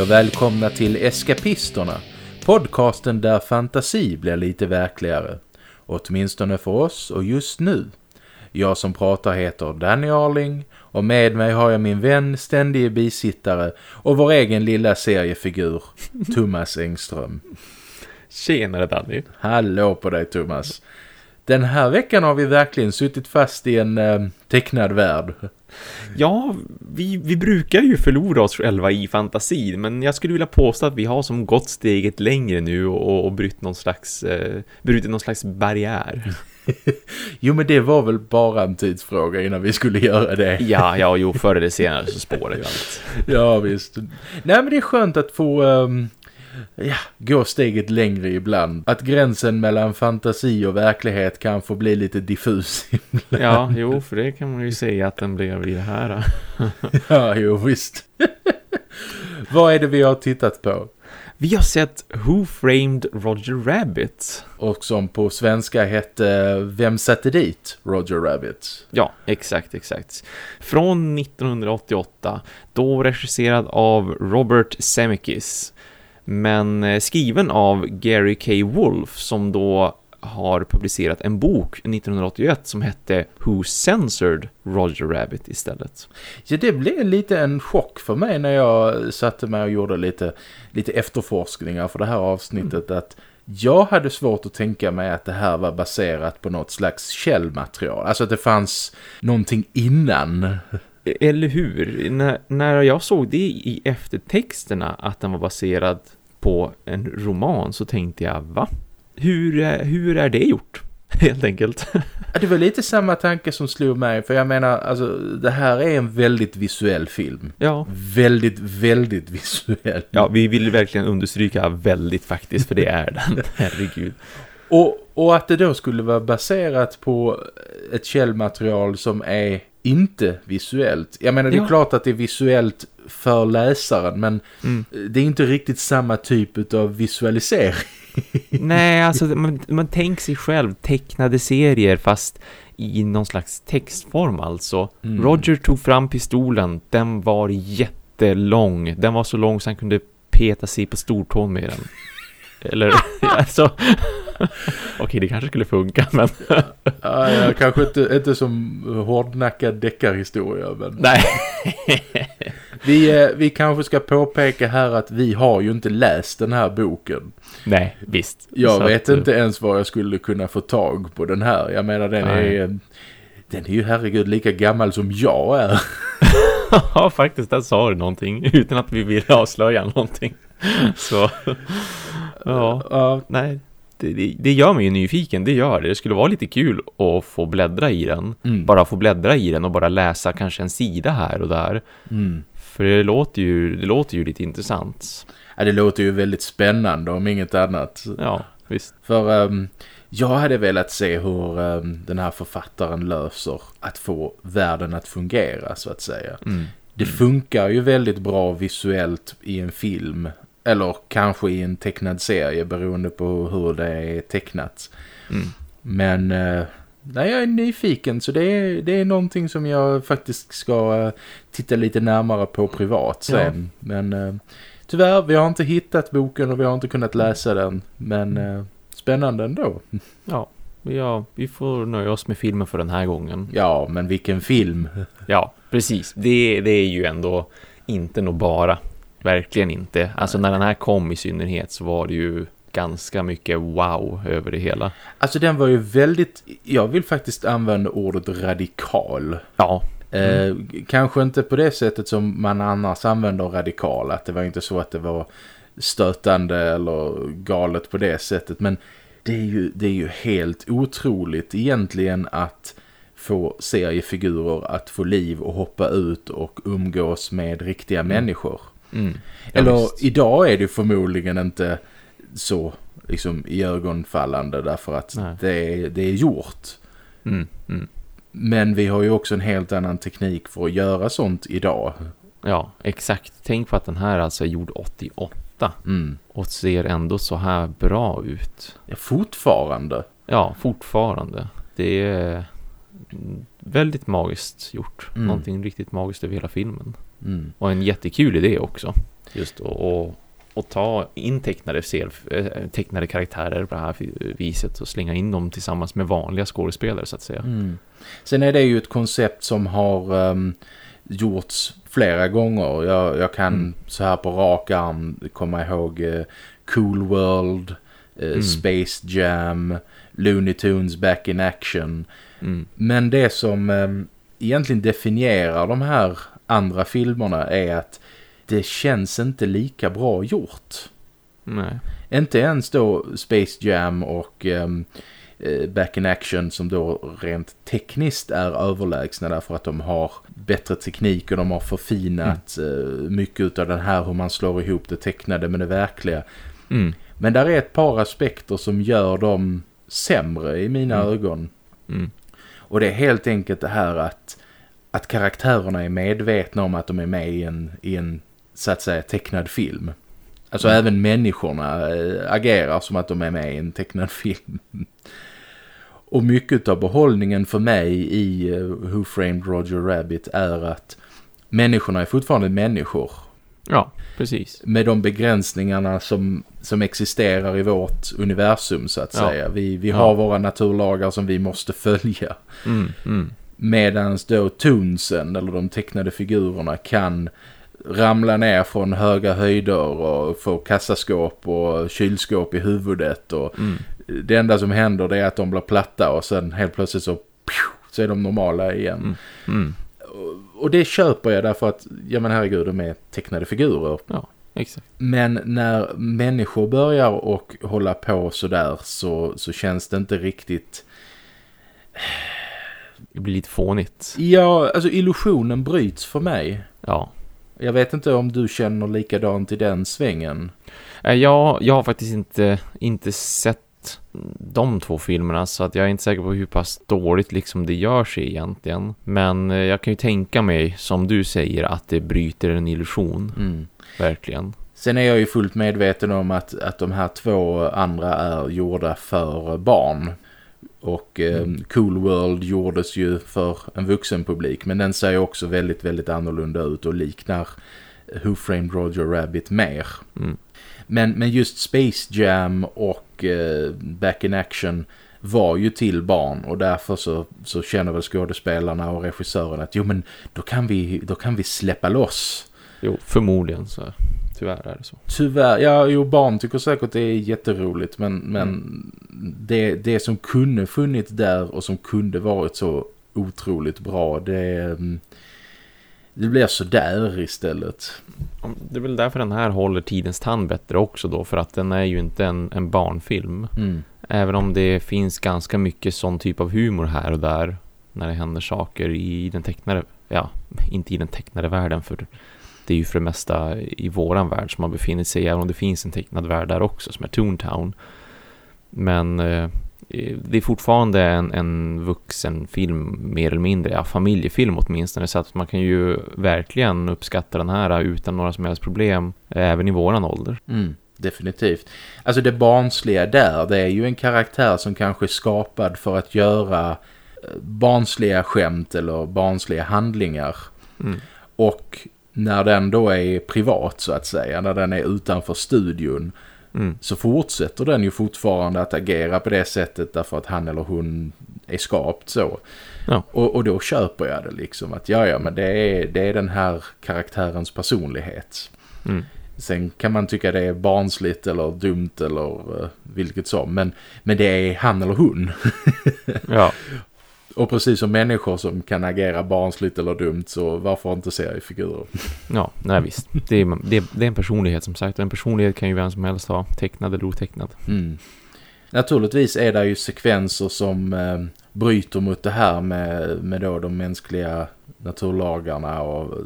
Hej och välkomna till Eskapisterna, podcasten där fantasi blir lite verkligare. Åtminstone för oss och just nu. Jag som pratar heter Danny Arling och med mig har jag min vän, ständige bisittare och vår egen lilla seriefigur, Thomas Engström. Tjenare Danny. Hallå på dig Thomas. Den här veckan har vi verkligen suttit fast i en eh, tecknad värld. Ja, vi, vi brukar ju förlora oss själva i fantasi, men jag skulle vilja påstå att vi har som gått steget längre nu och, och brytt någon slags, eh, brutit någon slags barriär. jo, men det var väl bara en tidsfråga innan vi skulle göra det. ja, ja, jo, förr eller senare så spårar ju allt. ja, visst. Nej, men det är skönt att få... Um ja, gå steget längre ibland. Att gränsen mellan fantasi och verklighet kan få bli lite diffus ibland. Ja, jo, för det kan man ju säga att den blev i det här. ja, jo, visst. Vad är det vi har tittat på? Vi har sett Who Framed Roger Rabbit. Och som på svenska hette Vem satte dit Roger Rabbit? Ja, exakt, exakt. Från 1988, då regisserad av Robert Zemeckis men eh, skriven av Gary K. Wolf som då har publicerat en bok 1981 som hette Who Censored Roger Rabbit istället. Ja, det blev lite en chock för mig när jag satte mig och gjorde lite, lite efterforskningar för det här avsnittet mm. att jag hade svårt att tänka mig att det här var baserat på något slags källmaterial. Alltså att det fanns någonting innan eller hur? När, när jag såg det i eftertexterna att den var baserad på en roman så tänkte jag, va? Hur, hur är det gjort? Helt enkelt. det var lite samma tanke som slog mig. För jag menar, alltså, det här är en väldigt visuell film. Ja. Väldigt, väldigt visuell. Ja, vi vill verkligen understryka väldigt faktiskt, för det är den. Herregud. Och, och att det då skulle vara baserat på ett källmaterial som är inte visuellt. Jag menar, det är ja. klart att det är visuellt för läsaren, men mm. det är inte riktigt samma typ av visualisering. Nej, alltså man, man tänker sig själv tecknade serier fast i någon slags textform alltså. Mm. Roger tog fram pistolen, den var jättelång. Den var så lång så han kunde peta sig på stortån med den. Eller, alltså... Okej, det kanske skulle funka, men... ja, ja, kanske inte, inte som hårdnackad deckarhistoria, men... Nej. Vi, eh, vi kanske ska påpeka här att vi har ju inte läst den här boken. Nej, visst. Jag Så vet att... inte ens var jag skulle kunna få tag på den här. Jag menar, den Nej. är... Den är ju herregud lika gammal som jag är. ja, faktiskt, där sa du någonting. Utan att vi vill avslöja någonting. Så... Ja, uh, nej. Det, det, gör mig ju nyfiken, det gör det. Det skulle vara lite kul att få bläddra i den. Mm. Bara få bläddra i den och bara läsa kanske en sida här och där. Mm. För det låter, ju, det låter ju lite intressant. Ja, det låter ju väldigt spännande om inget annat. Ja, visst. För um, jag hade velat se hur um, den här författaren löser att få världen att fungera så att säga. Mm. Det funkar ju väldigt bra visuellt i en film eller kanske i en tecknad serie beroende på hur det är tecknat. Mm. Men eh, nej, jag är nyfiken så det är, det är någonting som jag faktiskt ska eh, titta lite närmare på privat sen. Ja. Men eh, tyvärr, vi har inte hittat boken och vi har inte kunnat läsa den. Men eh, spännande ändå. Ja. Ja, vi får nöja oss med filmen för den här gången. Ja, men vilken film. Ja, precis. Det, det är ju ändå inte nog bara Verkligen inte. Alltså när den här kom i synnerhet så var det ju ganska mycket wow över det hela. Alltså den var ju väldigt, jag vill faktiskt använda ordet radikal. Ja. Mm. Eh, kanske inte på det sättet som man annars använder radikal. Att det var inte så att det var stötande eller galet på det sättet. Men det är ju, det är ju helt otroligt egentligen att få seriefigurer att få liv och hoppa ut och umgås med riktiga mm. människor. Mm. Ja, Eller visst. idag är det förmodligen inte så liksom i ögonfallande därför att det är, det är gjort. Mm. Mm. Men vi har ju också en helt annan teknik för att göra sånt idag. Ja, exakt. Tänk på att den här alltså är gjord 88. Mm. Och ser ändå så här bra ut. Ja, fortfarande. Ja, fortfarande. Det är väldigt magiskt gjort. Mm. Någonting riktigt magiskt över hela filmen. Mm. Och en jättekul idé också. Just och, och, ta in tecknade, eh, tecknade karaktärer på det här viset och slänga in dem tillsammans med vanliga skådespelare så att säga. Mm. Sen är det ju ett koncept som har um, gjorts flera gånger. Jag, jag kan mm. så här på rak arm komma ihåg uh, Cool World, uh, mm. Space Jam, Looney Tunes Back in Action. Mm. Men det som um, egentligen definierar de här andra filmerna är att det känns inte lika bra gjort. Nej. Inte ens då Space Jam och um, Back in Action som då rent tekniskt är överlägsna därför att de har bättre teknik och de har förfinat mm. uh, mycket av den här hur man slår ihop det tecknade med det verkliga. Mm. Men där är ett par aspekter som gör dem sämre i mina mm. ögon. Mm. Och det är helt enkelt det här att, att karaktärerna är medvetna om att de är med i en, i en så att säga tecknad film. Alltså mm. även människorna äh, agerar som att de är med i en tecknad film. Och mycket av behållningen för mig i uh, Who Framed Roger Rabbit är att människorna är fortfarande människor. Ja, precis. Med de begränsningarna som, som existerar i vårt universum så att ja. säga. Vi, vi har ja. våra naturlagar som vi måste följa. Mm, mm. Medans då Toonsen eller de tecknade figurerna kan ramla ner från höga höjder och få kassaskåp och kylskåp i huvudet och mm. det enda som händer är att de blir platta och sen helt plötsligt så, så är de normala igen. Mm. Mm. Och, och det köper jag därför att, ja men herregud, de är tecknade figurer. Ja, exakt. Men när människor börjar och hålla på sådär så, så känns det inte riktigt... Det blir lite fånigt. Ja, alltså illusionen bryts för mig. Ja. Jag vet inte om du känner likadant i den svängen. Eh, ja, jag har faktiskt inte, inte sett de två filmerna så att jag är inte säker på hur pass dåligt liksom det gör sig egentligen. Men eh, jag kan ju tänka mig, som du säger, att det bryter en illusion. Mm. Verkligen. Sen är jag ju fullt medveten om att, att de här två andra är gjorda för barn. Och eh, mm. Cool World gjordes ju för en vuxen publik. Men den ser också väldigt, väldigt annorlunda ut och liknar Who Framed Roger Rabbit mer. Mm. Men, men just Space Jam och eh, Back in Action var ju till barn och därför så, så känner väl skådespelarna och regissören att jo men då kan vi, då kan vi släppa loss. Jo, förmodligen så. Tyvärr är det så. Tyvärr, ja jo barn tycker säkert det är jätteroligt men, men mm. det, det som kunde funnits där och som kunde varit så otroligt bra det, mm, det blir så där istället. Det är väl därför den här håller tidens tand bättre också då för att den är ju inte en, en barnfilm. Mm. Även om det finns ganska mycket sån typ av humor här och där när det händer saker i den tecknade, ja, inte i den tecknade världen för det är ju för det mesta i våran värld som man befinner sig även om det finns en tecknad värld där också som är Toontown. Men eh, det är fortfarande en, en vuxen film mer eller mindre, ja familjefilm åtminstone så att man kan ju verkligen uppskatta den här utan några som helst problem även i våran ålder. Mm, definitivt. Alltså det barnsliga där, det är ju en karaktär som kanske är skapad för att göra eh, barnsliga skämt eller barnsliga handlingar. Mm. Och när den då är privat så att säga, när den är utanför studion mm. så fortsätter den ju fortfarande att agera på det sättet därför att han eller hon är skapt så. Ja. Och, och då köper jag det liksom att ja ja men det är, det är den här karaktärens personlighet. Mm. Sen kan man tycka det är barnsligt eller dumt eller uh, vilket som. Men, men det är han eller hon. ja. Och precis som människor som kan agera barnsligt eller dumt så varför inte seriefigurer? Ja, nej visst. Det är, det, det är en personlighet som sagt. Och en personlighet kan ju vem som helst ha. Tecknad eller otecknad. Mm. Naturligtvis är det ju sekvenser som eh, bryter mot det här med, med då de mänskliga naturlagarna och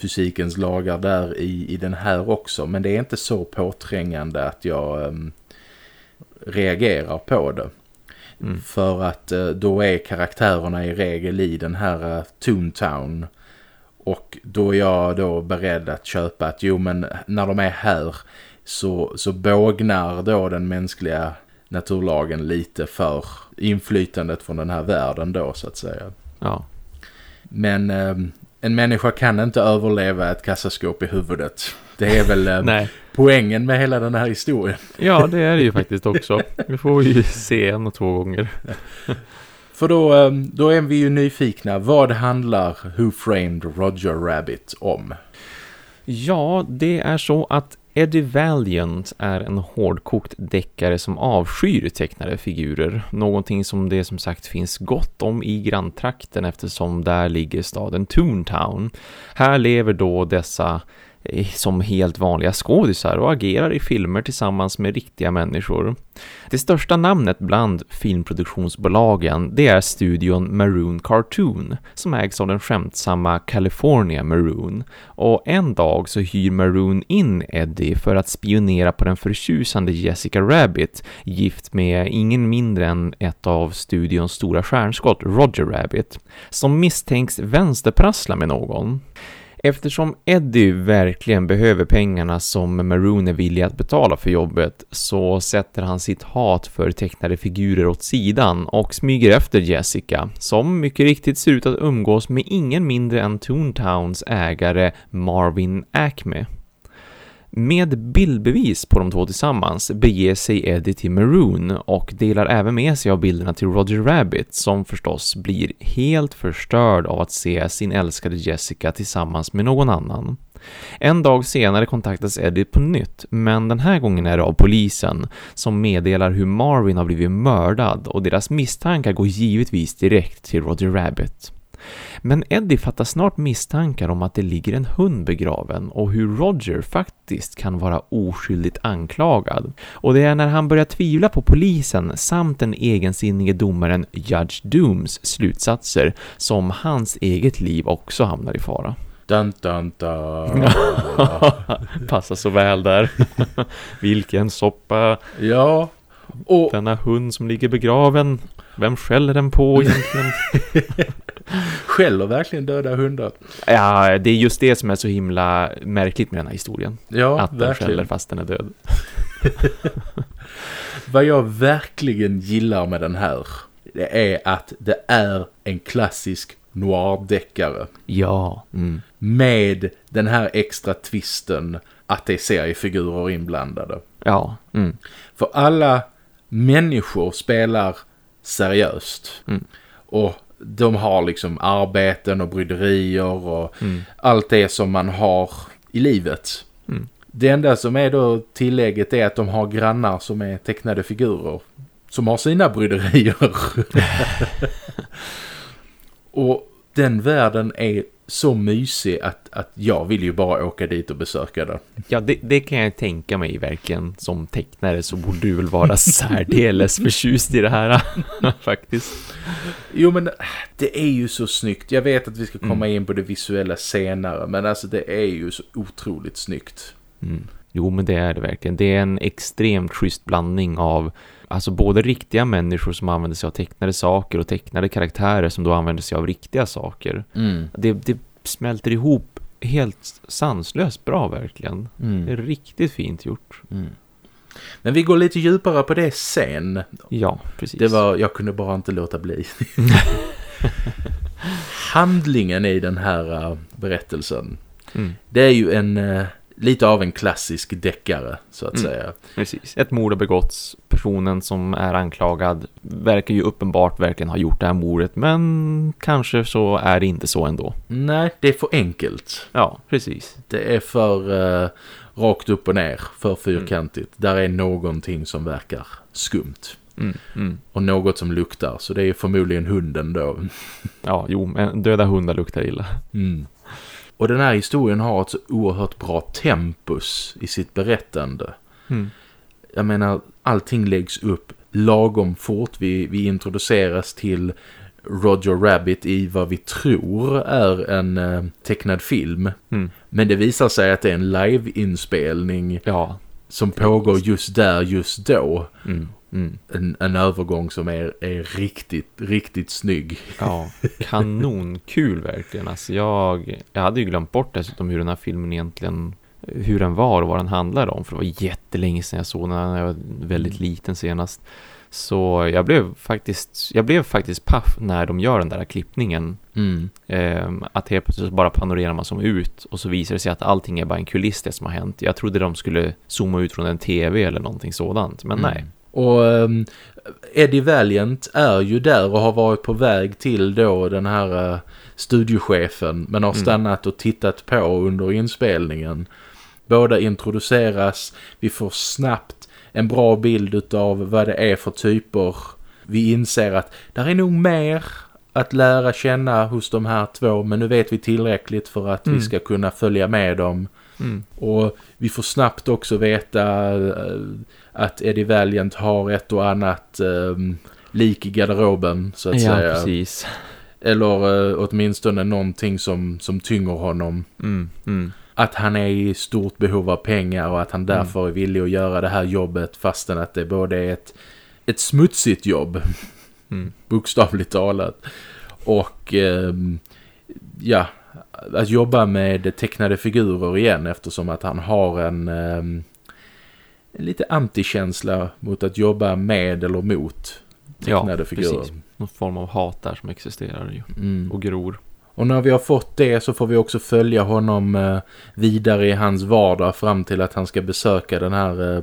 fysikens lagar där i, i den här också. Men det är inte så påträngande att jag eh, reagerar på det. Mm. För att eh, då är karaktärerna i regel i den här uh, Toontown. Och då är jag då beredd att köpa att jo men när de är här så, så bågnar då den mänskliga naturlagen lite för inflytandet från den här världen då så att säga. Ja. Men eh, en människa kan inte överleva ett kassaskåp i huvudet. Det är väl eh, poängen med hela den här historien. Ja, det är det ju faktiskt också. Vi får ju se en och två gånger. För då, eh, då är vi ju nyfikna. Vad handlar Who Framed Roger Rabbit om? Ja, det är så att Eddie Valiant är en hårdkokt deckare som avskyr tecknade figurer. Någonting som det som sagt finns gott om i granntrakten eftersom där ligger staden Toontown. Här lever då dessa som helt vanliga skådisar och agerar i filmer tillsammans med riktiga människor. Det största namnet bland filmproduktionsbolagen det är studion Maroon Cartoon som ägs av den skämtsamma California Maroon och en dag så hyr Maroon in Eddie för att spionera på den förtjusande Jessica Rabbit gift med ingen mindre än ett av studions stora stjärnskott Roger Rabbit som misstänks vänsterprassla med någon. Eftersom Eddie verkligen behöver pengarna som Maroon är villig att betala för jobbet så sätter han sitt hat för tecknade figurer åt sidan och smyger efter Jessica som mycket riktigt ser ut att umgås med ingen mindre än Toontowns ägare Marvin Acme. Med bildbevis på de två tillsammans beger sig Eddie till Maroon och delar även med sig av bilderna till Roger Rabbit som förstås blir helt förstörd av att se sin älskade Jessica tillsammans med någon annan. En dag senare kontaktas Eddie på nytt, men den här gången är det av polisen som meddelar hur Marvin har blivit mördad och deras misstankar går givetvis direkt till Roger Rabbit. Men Eddie fattar snart misstankar om att det ligger en hund begraven och hur Roger faktiskt kan vara oskyldigt anklagad. Och det är när han börjar tvivla på polisen samt den egensinnige domaren Judge Dooms slutsatser som hans eget liv också hamnar i fara. Dun, dun, dun. Passar så väl där. Vilken soppa. Ja. Och... Denna hund som ligger begraven. Vem skäller den på egentligen? Skäller verkligen döda hundar? Ja, det är just det som är så himla märkligt med den här historien. Ja, Att den skäller fast den är död. Vad jag verkligen gillar med den här det är att det är en klassisk noir-deckare. Ja. Mm. Med den här extra twisten att det är seriefigurer inblandade. Ja. Mm. För alla människor spelar seriöst. Mm. Och de har liksom arbeten och bryderier och mm. allt det som man har i livet. Mm. Det enda som är då tillägget är att de har grannar som är tecknade figurer. Som har sina bryderier. och den världen är så mysig att, att jag vill ju bara åka dit och besöka den. Ja, det, det kan jag tänka mig verkligen. Som tecknare så borde du väl vara särdeles förtjust i det här faktiskt. Jo, men det är ju så snyggt. Jag vet att vi ska komma mm. in på det visuella senare, men alltså det är ju så otroligt snyggt. Mm. Jo, men det är det verkligen. Det är en extremt schysst blandning av Alltså både riktiga människor som använder sig av tecknade saker och tecknade karaktärer som då använder sig av riktiga saker. Mm. Det, det smälter ihop helt sanslöst bra verkligen. Mm. Det är riktigt fint gjort. Mm. Men vi går lite djupare på det sen. Ja, precis. Det var, jag kunde bara inte låta bli. Handlingen i den här uh, berättelsen. Mm. Det är ju en... Lite av en klassisk deckare så att mm. säga. Precis, ett mord har begåtts. Personen som är anklagad verkar ju uppenbart verkligen ha gjort det här mordet men kanske så är det inte så ändå. Nej, det är för enkelt. Ja, precis. Det är för uh, rakt upp och ner, för fyrkantigt. Mm. Där är någonting som verkar skumt. Mm, mm. Och något som luktar, så det är förmodligen hunden då. ja, jo, men döda hundar luktar illa. Mm. Och den här historien har ett så oerhört bra tempus i sitt berättande. Mm. Jag menar, allting läggs upp lagom fort. Vi, vi introduceras till Roger Rabbit i vad vi tror är en eh, tecknad film. Mm. Men det visar sig att det är en live-inspelning ja. som pågår just där, just då. Mm. Mm. En, en övergång som är, är riktigt, riktigt snygg. Ja, kanonkul verkligen. Alltså jag, jag hade ju glömt bort dessutom hur den här filmen egentligen hur den var och vad den handlade om. För det var jättelänge sedan jag såg den när jag var väldigt mm. liten senast. Så jag blev faktiskt, jag blev faktiskt paff när de gör den där klippningen. Mm. Eh, att helt plötsligt bara panorerar man som ut och så visar det sig att allting är bara en kuliss det som har hänt. Jag trodde de skulle zooma ut från en tv eller någonting sådant, men Mm. nej. Och um, Eddie Valiant är ju där och har varit på väg till då den här uh, studiochefen men har Mm. stannat och tittat på under inspelningen. Båda introduceras, vi får snabbt en bra bild av vad det är för typer. Vi inser att där är nog mer att lära känna hos de här två men nu vet vi tillräckligt för att Mm. vi ska kunna följa med dem. Mm. Och vi får snabbt också veta eh, att Eddie Valiant har ett och annat eh, lik i garderoben så att Ja, säga. precis. Eller eh, åtminstone någonting som, som tynger honom. Mm. Mm. Att han är i stort behov av pengar och att han därför är villig att göra det här jobbet fastän att det både är ett, ett smutsigt jobb, Mm. bokstavligt talat. Och ehm, ja, att jobba med tecknade figurer igen eftersom att han har en, en lite antikänsla mot att jobba med eller mot tecknade Ja, figurer. precis. Någon form av hat där som existerar ju. Mm. Och gror. Och när vi har fått det så får vi också följa honom eh, vidare i hans vardag fram till att han ska besöka den här eh,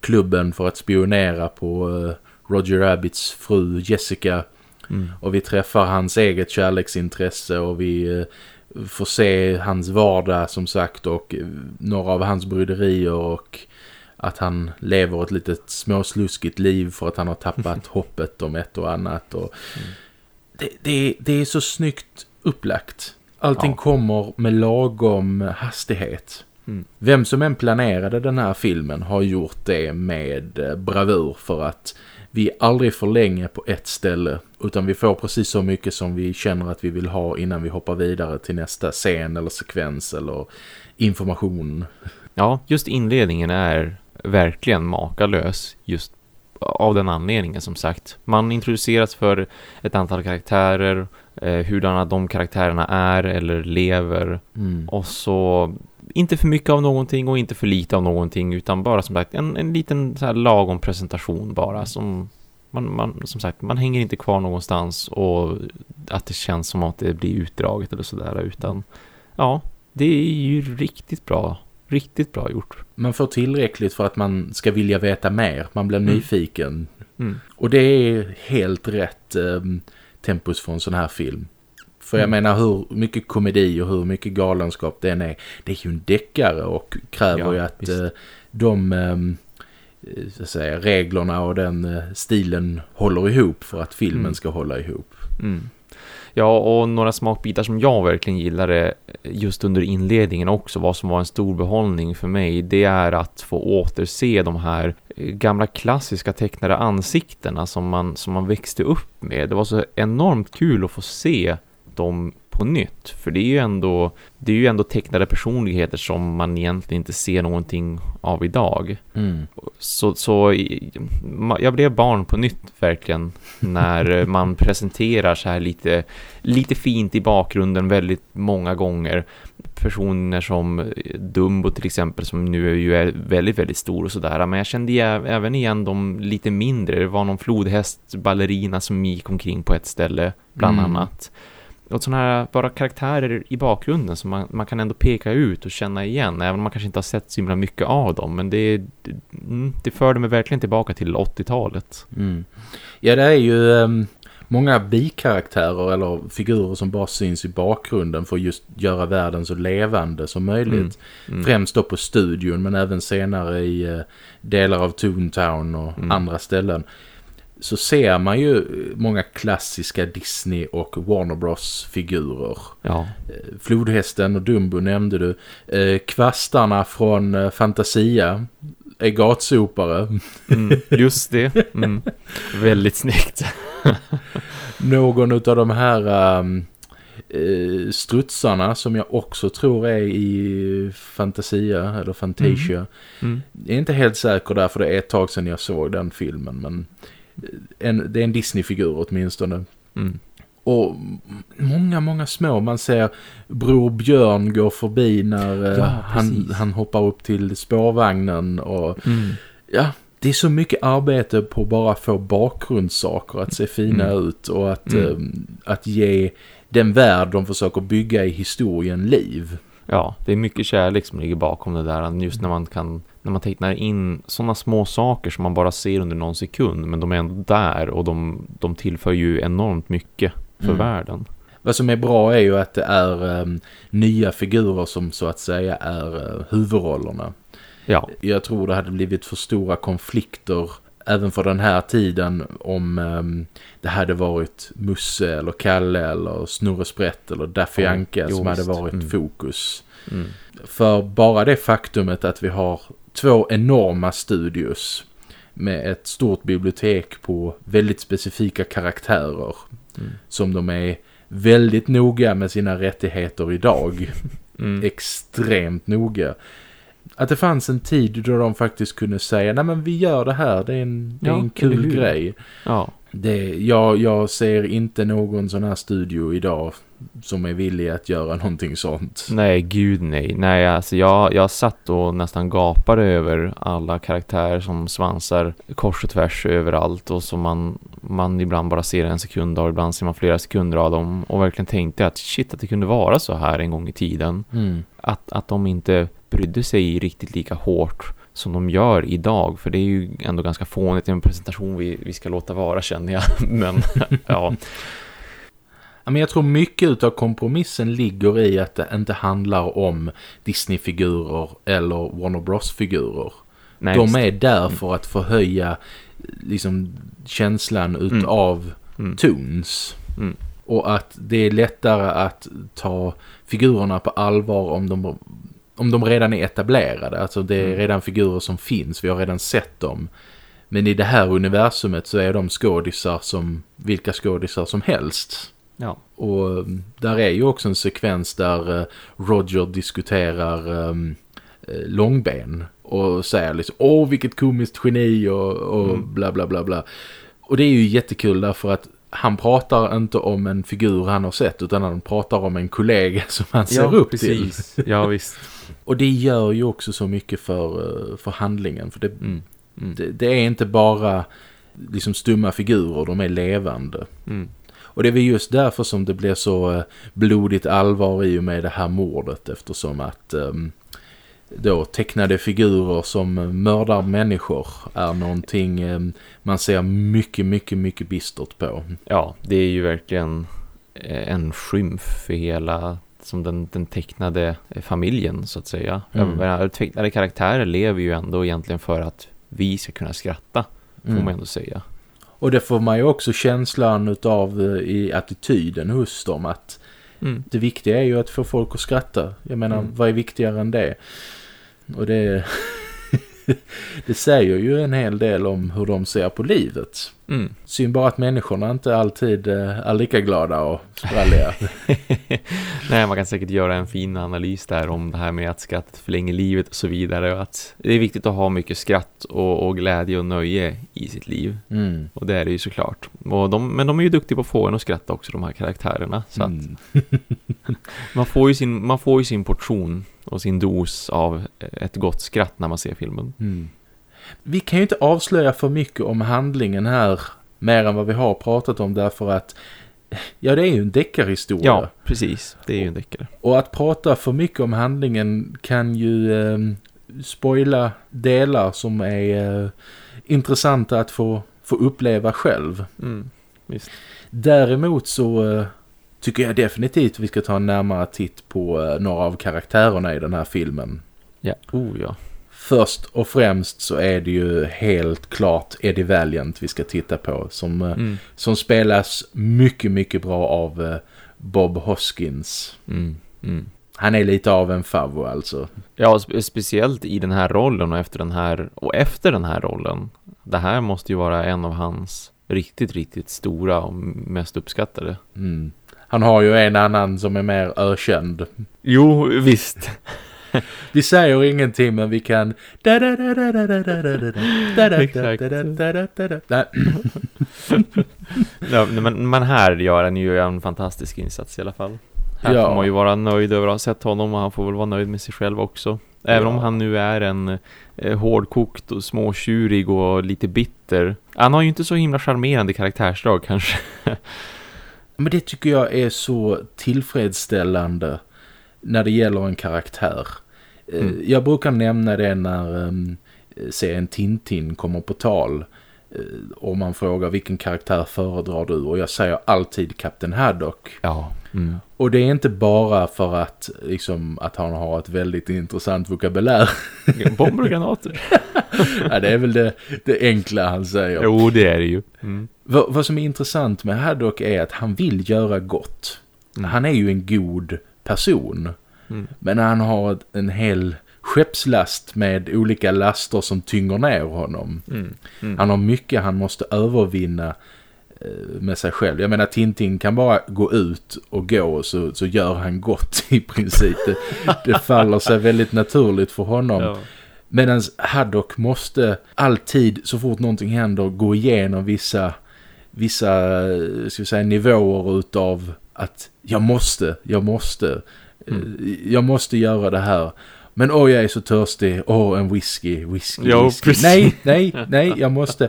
klubben för att spionera på eh, Roger Rabbits fru Jessica. Mm. Och vi träffar hans eget kärleksintresse och vi får se hans vardag som sagt och några av hans bryderier och att han lever ett litet småsluskigt liv för att han har tappat hoppet om ett och annat. Och det, det, det är så snyggt upplagt. Allting Ja. kommer med lagom hastighet. Mm. Vem som än planerade den här filmen har gjort det med eh, bravur för att vi är aldrig för länge på ett ställe utan vi får precis så mycket som vi känner att vi vill ha innan vi hoppar vidare till nästa scen eller sekvens eller information. Ja, just inledningen är verkligen makalös just av den anledningen som sagt. Man introduceras för ett antal karaktärer, eh, hurdana de karaktärerna är eller lever Mm. och så inte för mycket av någonting och inte för lite av någonting utan bara som sagt en, en liten så här lagom presentation bara som man, man, som sagt, man hänger inte kvar någonstans och att det känns som att det blir utdraget eller sådär utan ja, det är ju riktigt bra, riktigt bra gjort. Man får tillräckligt för att man ska vilja veta mer. Man blir Mm. nyfiken. Mm. Och det är helt rätt eh, tempus för en sån här film. För jag Mm. menar hur mycket komedi och hur mycket galenskap den är. Det är ju en deckare och kräver Ja, ju att eh, de ehm, eh, säga, reglerna och den eh, stilen håller ihop för att filmen Mm. ska hålla ihop. Mm. Ja, och några smakbitar som jag verkligen gillade just under inledningen också, vad som var en stor behållning för mig, det är att få återse de här eh, gamla klassiska tecknade ansiktena som man, som man växte upp med. Det var så enormt kul att få se dem på nytt, för det är ju ändå, det är ju ändå tecknade personligheter som man egentligen inte ser någonting av idag. Mm. Så, så jag blev barn på nytt verkligen när man presenterar så här lite, lite fint i bakgrunden väldigt många gånger. Personer som Dumbo till exempel som nu är ju är väldigt, väldigt stor och sådär. Men jag kände även igen de lite mindre. Det var någon flodhäst ballerina som gick omkring på ett ställe bland Mm. annat. Och sådana här bara karaktärer i bakgrunden som man, man kan ändå peka ut och känna igen. Även om man kanske inte har sett så himla mycket av dem. Men det, det, mm, det förde mig verkligen tillbaka till 80-talet. Mm. Ja, det är ju ehm, många bikaraktärer eller figurer som bara syns i bakgrunden för att just göra världen så levande som möjligt. Mm. Främst då på studion men även senare i eh, delar av Toontown och Mm. andra ställen. Så ser man ju många klassiska Disney och Warner Bros figurer. Ja, Eh, Flodhästen och Dumbo nämnde du. Eh, kvastarna från eh, Fantasia är gatsopare. mm, just det. Mm. Väldigt snyggt. Någon av de här um, strutsarna som jag också tror är i Fantasia eller Fantasia. Mm. Jag är inte helt säker där för det är ett tag sedan jag såg den filmen men en, det är en Disney-figur åtminstone. Mm. Och många, många små. Man ser Bror Björn gå förbi när eh, Ja, han, han hoppar upp till spårvagnen och Mm. ja, det är så mycket arbete på bara få bakgrundssaker att se fina mm. ut och att, mm. um, att ge den värld de försöker bygga i historien liv. Ja, det är mycket kärlek som ligger bakom det där. Just när man kan när man tecknar in sådana små saker som man bara ser under någon sekund men de är ändå där och de, de tillför ju enormt mycket för mm. världen. Vad som är bra är ju att det är um, nya figurer som så att säga är uh, huvudrollerna. Ja. Jag tror det hade blivit för stora konflikter även för den här tiden om um, det hade varit Musse eller Kalle eller Snurre Sprätt eller Daffy Anka mm, som hade varit mm. fokus. Mm. För bara det faktumet att vi har två enorma studios med ett stort bibliotek på väldigt specifika karaktärer mm. som de är väldigt noga med sina rättigheter idag. Mm. Extremt noga. Att det fanns en tid då de faktiskt kunde säga nej men vi gör det här, det är en, det är en kul grej. Ja. Det, jag, jag ser inte någon sån här studio idag som är villig att göra någonting sånt. Nej, gud nej. Nej, alltså jag, jag satt och nästan gapade över alla karaktärer som svansar kors och tvärs överallt och som man, man ibland bara ser en sekund av, ibland ser man flera sekunder av dem och verkligen tänkte att shit, att det kunde vara så här en gång i tiden. Mm. Att, att de inte brydde sig riktigt lika hårt som de gör idag. För det är ju ändå ganska fånigt en presentation vi, vi ska låta vara känner jag. Men ja. Men jag tror mycket av kompromissen ligger i att det inte handlar om Disney-figurer eller Warner Bros-figurer. De är där för att förhöja liksom, känslan mm. utav mm. Toons. Mm. Och att det är lättare att ta figurerna på allvar om de, om de redan är etablerade. Alltså det är mm. redan figurer som finns, vi har redan sett dem. Men i det här universumet så är de skådisar som vilka skådisar som helst. Ja. Och um, där är ju också en sekvens där uh, Roger diskuterar um, långben och säger liksom åh vilket komiskt geni och, och mm. bla bla bla bla. Och det är ju jättekul därför att han pratar inte om en figur han har sett utan han pratar om en kollega som han ser ja, upp precis. till. Ja, visst. och det gör ju också så mycket för, för handlingen. För det, mm. Mm. Det, det, är inte bara liksom stumma figurer, de är levande. Mm. Och det är väl just därför som det blir så eh, blodigt allvar i och med det här mordet eftersom att um, då tecknade figurer som mördar människor är någonting um, man ser mycket, mycket, mycket bistert på. Ja, det är ju verkligen eh, en skymf för hela som den, den tecknade familjen så att säga. Mm. Tecknade karaktärer lever ju ändå egentligen för att vi ska kunna skratta, får mm. man ändå säga. Och det får man ju också känslan av eh, i attityden hos dem att mm. det viktiga är ju att få folk att skratta. Jag menar, mm. vad är viktigare än det? Och det, det säger ju en hel del om hur de ser på livet. Mm. Synd bara att människorna inte alltid eh, är lika glada och spralliga. Nej, man kan säkert göra en fin analys där om det här med att skratt förlänger livet och så vidare. Och att det är viktigt att ha mycket skratt och, och glädje och nöje i sitt liv. Mm. Och det är det ju såklart. De, men de är ju duktiga på att få en att skratta också, de här karaktärerna. Så mm. man, får ju sin, man får ju sin portion och sin dos av ett gott skratt när man ser filmen. Mm. Vi kan ju inte avslöja för mycket om handlingen här mer än vad vi har pratat om därför att ja det är ju en deckarhistoria. Ja, precis. Det är ju en deckare. Och att prata för mycket om handlingen kan ju eh, spoila delar som är eh, intressanta att få, få uppleva själv. Mm, visst. Däremot så eh, tycker jag definitivt vi ska ta en närmare titt på eh, några av karaktärerna i den här filmen. Ja, oh ja. Först och främst så är det ju helt klart Eddie Valiant vi ska titta på. Som, eh, mm. som spelas mycket, mycket bra av eh, Bob Hoskins. Mm. Mm. Han är lite av en favvo alltså. Ja, spe speciellt i den här rollen och efter den här och efter den här rollen. Det här måste ju vara en av hans riktigt, riktigt stora och mest uppskattade. Mm. Han har ju en annan som är mer ökänd. Jo, visst. Vi säger ingenting men vi kan... ja, men, men här gör han ju en fantastisk insats i alla fall. Här ja. får man ju vara nöjd över att ha sett honom och han får väl vara nöjd med sig själv också. Även ja. om han nu är en eh, hårdkokt och småtjurig och lite bitter. Han har ju inte så himla charmerande karaktärsdrag kanske. Men det tycker jag är så tillfredsställande när det gäller en karaktär. Eh, mm. Jag brukar nämna det när um, serien Tintin kommer på tal. Uh, och man frågar vilken karaktär föredrar du? Och jag säger alltid Kapten Haddock. Ja. Mm. Och det är inte bara för att, liksom, att han har ett väldigt intressant vokabulär. Bomber och granater. ja, det är väl det, det enkla han säger. Jo, det är det ju. Mm. Vad, vad, som är intressant med Haddock är att han vill göra gott. Mm. Han är ju en god person. Mm. Men han har en hel skeppslast med olika laster som tynger ner honom. Mm. Mm. Han har mycket han måste övervinna Eh, med sig själv. Jag menar Tintin kan bara gå ut och gå så, så gör han gott i princip. Det, det faller sig väldigt naturligt för honom. Ja. Medan Haddock måste alltid så fort någonting händer gå igenom vissa, vissa ska vi säga, nivåer utav att jag måste, jag måste, mm. Eh, jag måste göra det här. Men åh jag är så törstig, åh en whisky, whisky, ja, whisky. Precis. Nej, nej, nej, jag måste.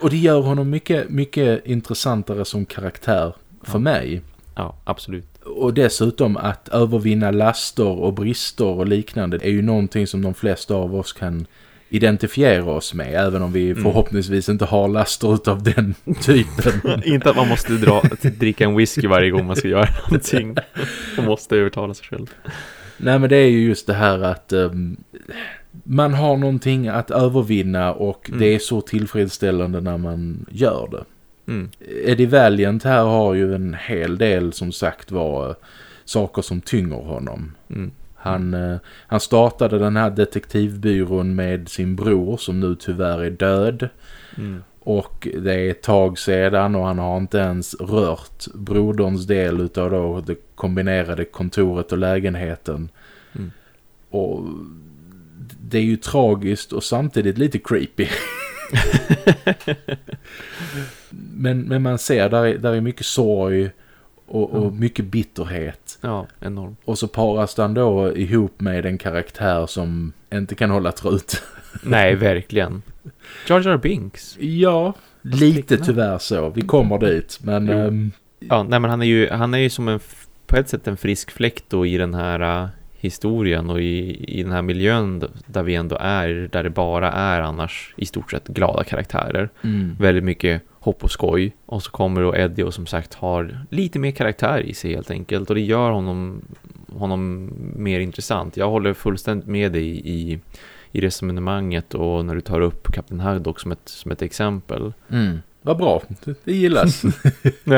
Och det gör honom mycket, mycket intressantare som karaktär för ja. mig. Ja, absolut. Och dessutom att övervinna laster och brister och liknande är ju någonting som de flesta av oss kan identifiera oss med. Även om vi mm. förhoppningsvis inte har laster av den typen. inte att man måste dra, dricka en whisky varje gång man ska göra någonting. Man måste övertala sig själv. Nej men det är ju just det här att um, man har någonting att övervinna och mm. det är så tillfredsställande när man gör det. Mm. Eddie Valiant här har ju en hel del som sagt var saker som tynger honom. Mm. Han, eh, han startade den här detektivbyrån med sin bror som nu tyvärr är död. Mm. Och det är ett tag sedan och han har inte ens rört broderns del utav då det kombinerade kontoret och lägenheten. Mm. Och det är ju tragiskt och samtidigt lite creepy. men, men man ser, där är, där är mycket sorg och, och mm. mycket bitterhet. Ja, enormt. Och så paras den då ihop med en karaktär som inte kan hålla trut. Nej, verkligen. Jar Jar Binks. Ja, lite tyvärr så. Vi kommer dit, men... Um... Ja, nej men han är ju, han är ju som en, på ett sätt en frisk fläkt då i den här historien och i, i den här miljön där vi ändå är, där det bara är annars i stort sett glada karaktärer. Mm. Väldigt mycket hopp och skoj. Och så kommer då Eddie och som sagt har lite mer karaktär i sig helt enkelt. Och det gör honom, honom mer intressant. Jag håller fullständigt med dig i, i resonemanget och när du tar upp Kapten Haddock som ett, som ett exempel. Mm. Vad bra, det gillas.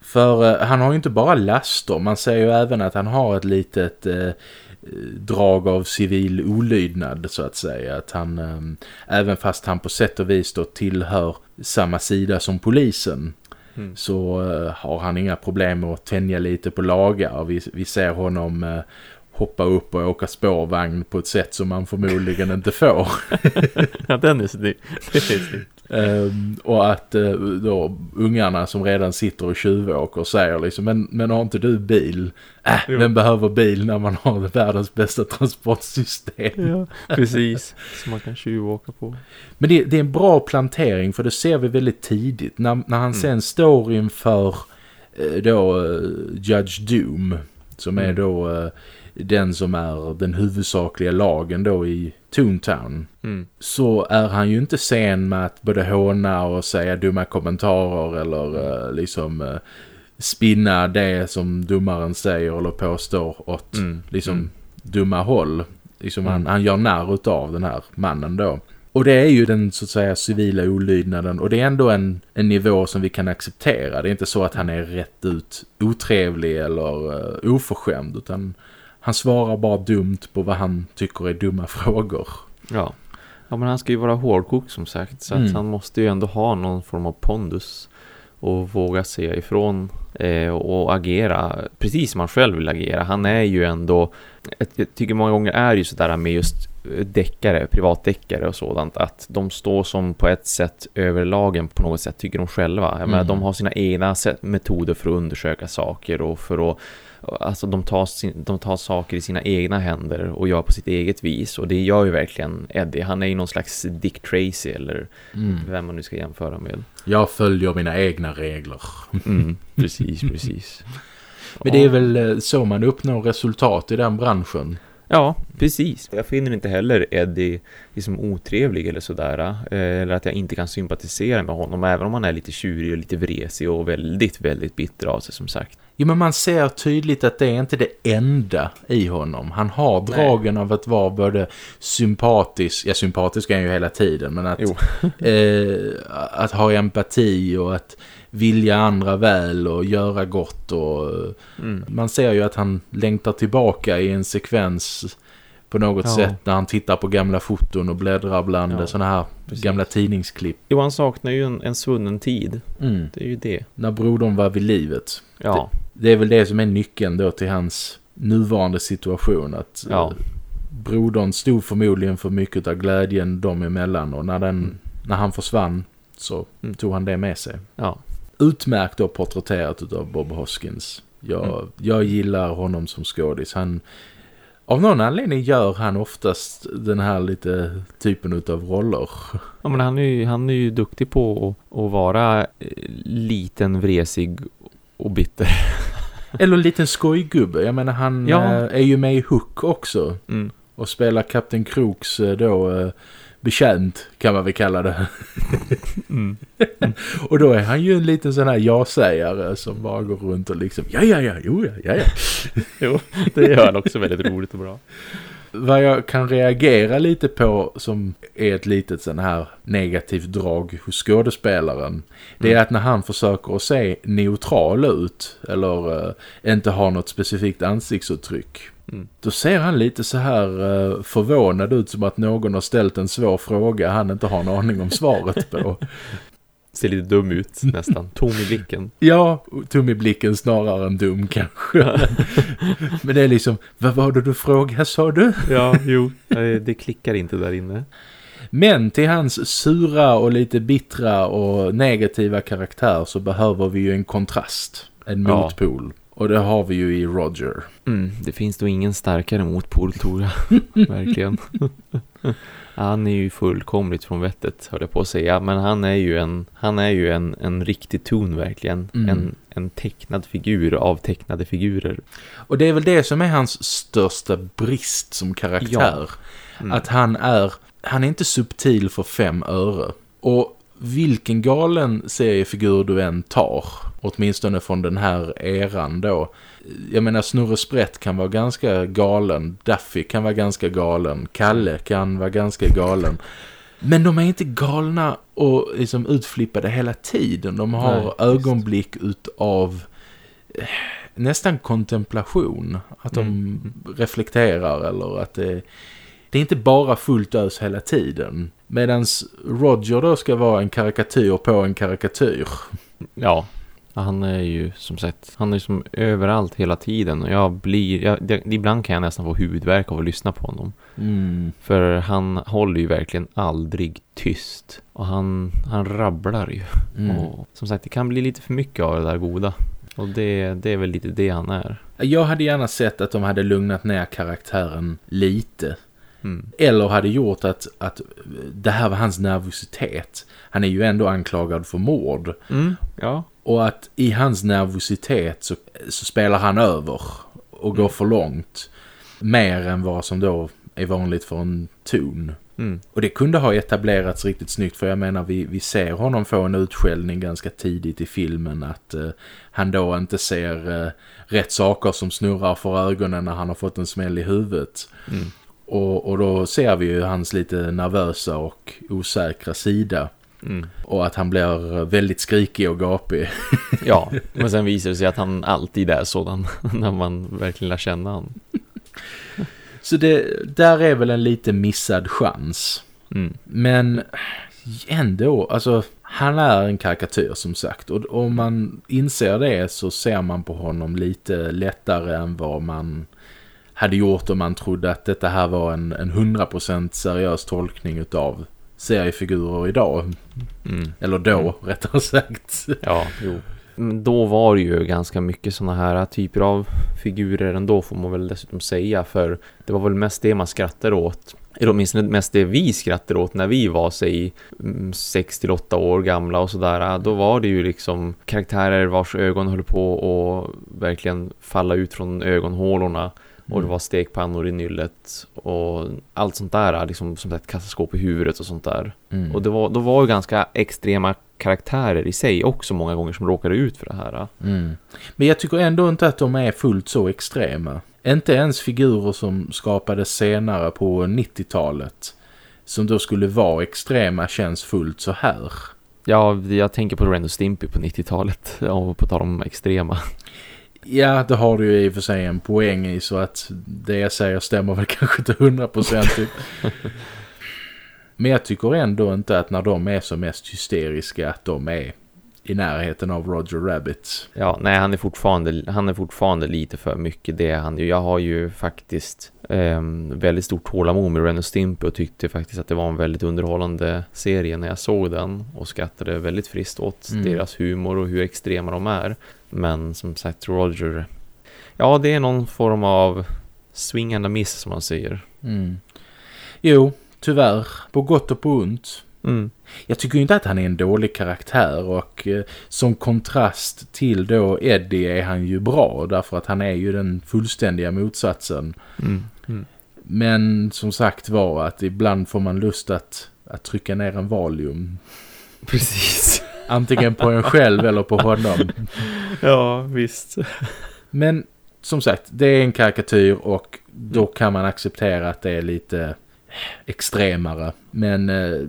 För eh, han har ju inte bara laster, man ser ju även att han har ett litet eh, drag av civil olydnad så att säga. Att han, eh, även fast han på sätt och vis då tillhör samma sida som polisen mm. så eh, har han inga problem med att tänja lite på lagar. Vi, vi ser honom eh, hoppa upp och åka spårvagn på ett sätt som man förmodligen inte får. ja, den är snygg. Um, och att uh, då ungarna som redan sitter och tjuvåker säger liksom, men, men har inte du bil? Äh, vem behöver bil när man har världens bästa transportsystem? Ja, precis. Som man kan tjuvåka på. Men det, det, är en bra plantering för det ser vi väldigt tidigt. När, när han mm. sen står inför uh, då uh, Judge Doom som mm. är då den som är den huvudsakliga lagen då i Toontown mm. så är han ju inte sen med att både håna och säga dumma kommentarer eller uh, liksom uh, spinna det som domaren säger eller påstår åt mm. liksom mm. dumma håll. Liksom han, mm. han gör när av den här mannen då. Och det är ju den så att säga civila olydnaden och det är ändå en, en nivå som vi kan acceptera. Det är inte så att han är rätt ut otrevlig eller uh, oförskämd utan han svarar bara dumt på vad han tycker är dumma frågor. Ja, ja men han ska ju vara hårdkok som sagt. Så mm. han måste ju ändå ha någon form av pondus. Och våga se ifrån eh, och agera precis som han själv vill agera. Han är ju ändå, jag tycker många gånger är ju sådär med just deckare, privatdeckare och sådant att de står som på ett sätt över lagen på något sätt tycker de själva. Jag mm. menar, de har sina egna metoder för att undersöka saker och för att Alltså de tar, sin, de tar saker i sina egna händer och gör på sitt eget vis. Och det gör ju verkligen Eddie. Han är ju någon slags Dick Tracy eller mm. vem man nu ska jämföra med. Jag följer mina egna regler. Mm, precis, precis. Men det är väl eh, så man uppnår resultat i den branschen. Ja, precis. Jag finner inte heller Eddie liksom otrevlig eller sådär. Eh, eller att jag inte kan sympatisera med honom. Även om han är lite tjurig och lite vresig och väldigt, väldigt bitter av sig som sagt. Jo men man ser tydligt att det är inte det enda i honom. Han har dragen Nej. av att vara både sympatisk, ja sympatisk är han ju hela tiden, men att, eh, att ha empati och att vilja andra väl och göra gott och mm. man ser ju att han längtar tillbaka i en sekvens på något ja. sätt när han tittar på gamla foton och bläddrar bland ja, sådana här precis. gamla tidningsklipp. Jo, han saknar ju en, en svunnen tid. Mm. Det är ju det. När brodern var vid livet. Ja. Det, det, är väl det som är nyckeln då till hans nuvarande situation. Att ja. Eh, brodern stod förmodligen för mycket av glädjen dem emellan och när, den, mm. när han försvann så mm. tog han det med sig. Ja utmärkt då porträtterat av Bob Hoskins. Jag, mm. jag gillar honom som skådis. Han, av någon anledning gör han oftast den här lite typen av roller. Ja men han är ju, han är ju duktig på att, att vara eh, liten, vresig och bitter. Eller en liten skojgubbe. Jag menar han ja. Eh, är ju med i Hook också. Mm. Och spelar Kapten Krooks eh, då bekänt kan man väl kalla det. Mm. Mm. och då är han ju en liten sån här ja-sägare som bara går runt och liksom ja, ja, ja, jo, ja, ja, ja. jo, det gör han också väldigt roligt och bra. Vad jag kan reagera lite på som är ett litet sån här negativt drag hos skådespelaren. Det är mm. att när han försöker att se neutral ut eller uh, inte ha något specifikt ansiktsuttryck Mm. Då ser han lite så här uh, förvånad ut som att någon har ställt en svår fråga han inte har en aning om svaret på. Ser lite dum ut nästan, tom i blicken. Ja, tom i blicken snarare än dum kanske. Men det är liksom, vad var det du frågade sa du? ja, jo, det klickar inte där inne. Men till hans sura och lite bittra och negativa karaktär så behöver vi ju en kontrast, en motpol. Ja. Och det har vi ju i Roger. Mm, det finns då ingen starkare motpol tror jag. Verkligen. Han är ju fullkomligt från vettet höll jag på att säga. Men han är ju en, han är ju en, en riktig ton verkligen. Mm. En, en tecknad figur av tecknade figurer. Och det är väl det som är hans största brist som karaktär. Ja. Mm. Att han är, han är inte subtil för fem öre. Och vilken galen seriefigur du än tar åtminstone från den här eran då. Jag menar Snurre Sprätt kan vara ganska galen, Daffy kan vara ganska galen, Kalle kan vara ganska galen. Men de är inte galna och liksom utflippade hela tiden. De har Nej, ögonblick utav eh, nästan kontemplation. Att de mm. reflekterar eller att det, det är inte bara fullt ös hela tiden. Medan Roger då ska vara en karikatyr på en karikatyr. Ja, han är ju som sagt, han är som överallt hela tiden och jag blir, jag, det, ibland kan jag nästan få huvudvärk av att lyssna på honom. Mm. För han håller ju verkligen aldrig tyst och han, han rabblar ju. Mm. Och som sagt, det kan bli lite för mycket av det där goda. Och det, det är väl lite det han är. Jag hade gärna sett att de hade lugnat ner karaktären lite. Mm. Eller hade gjort att, att det här var hans nervositet. Han är ju ändå anklagad för mord. Mm, ja. Och att i hans nervositet så, så spelar han över och går mm. för långt. Mer än vad som då är vanligt för en ton. Mm. Och det kunde ha etablerats riktigt snyggt för jag menar vi, vi ser honom få en utskällning ganska tidigt i filmen att uh, han då inte ser uh, rätt saker som snurrar för ögonen när han har fått en smäll i huvudet. Mm. Och, och då ser vi ju hans lite nervösa och osäkra sida. Mm. Och att han blir väldigt skrikig och gapig. ja, men sen visar det sig att han alltid är sådan när man verkligen lär känna honom. Så det, där är väl en lite missad chans. Mm. Men ändå, alltså han är en karikatyr som sagt. Och om man inser det så ser man på honom lite lättare än vad man hade gjort om man trodde att detta här var en, en 100% seriös tolkning utav seriefigurer idag. Mm. Eller då, mm. rättare sagt. Ja, jo. Men då var det ju ganska mycket sådana här typer av figurer ändå får man väl dessutom säga. För det var väl mest det man skrattade åt. Eller åtminstone mest det vi skrattade åt när vi var sig 6-8 mm, år gamla och sådär. Då var det ju liksom karaktärer vars ögon höll på att verkligen falla ut från ögonhålorna. Och det mm. var stekpannor i nyllet och allt sånt där, liksom som ett kassaskåp i huvudet och sånt där. Mm. Och det var, då var ju ganska extrema karaktärer i sig också många gånger som råkade ut för det här. Mm. Men jag tycker ändå inte att de är fullt så extrema. Inte ens figurer som skapades senare på 90-talet som då skulle vara extrema känns fullt så här. Ja, jag tänker på Ren och Stimpy på 90-talet och på tal om extrema. Ja, det har du ju i och för sig en poäng i så att det jag säger stämmer väl kanske 100% typ. Men jag tycker ändå inte att när de är som mest hysteriska att de är i närheten av Roger Rabbit. Ja, nej han är fortfarande, han är fortfarande lite för mycket det han ju. Jag har ju faktiskt eh, väldigt stort tålamod med Ren och Stimpy och tyckte faktiskt att det var en väldigt underhållande serie när jag såg den och skrattade väldigt friskt åt mm. deras humor och hur extrema de är. Men som sagt, Roger, ja det är någon form av swing and a miss som man säger. Mm. Jo, tyvärr, på gott och på ont. Mm. Jag tycker inte att han är en dålig karaktär och eh, som kontrast till då Eddie är han ju bra därför att han är ju den fullständiga motsatsen. Mm. Mm. Men som sagt var att ibland får man lust att, att trycka ner en valium. Precis. Antingen på en själv eller på honom. Ja, visst. Men som sagt, det är en karikatyr och då kan man acceptera att det är lite extremare. Men eh,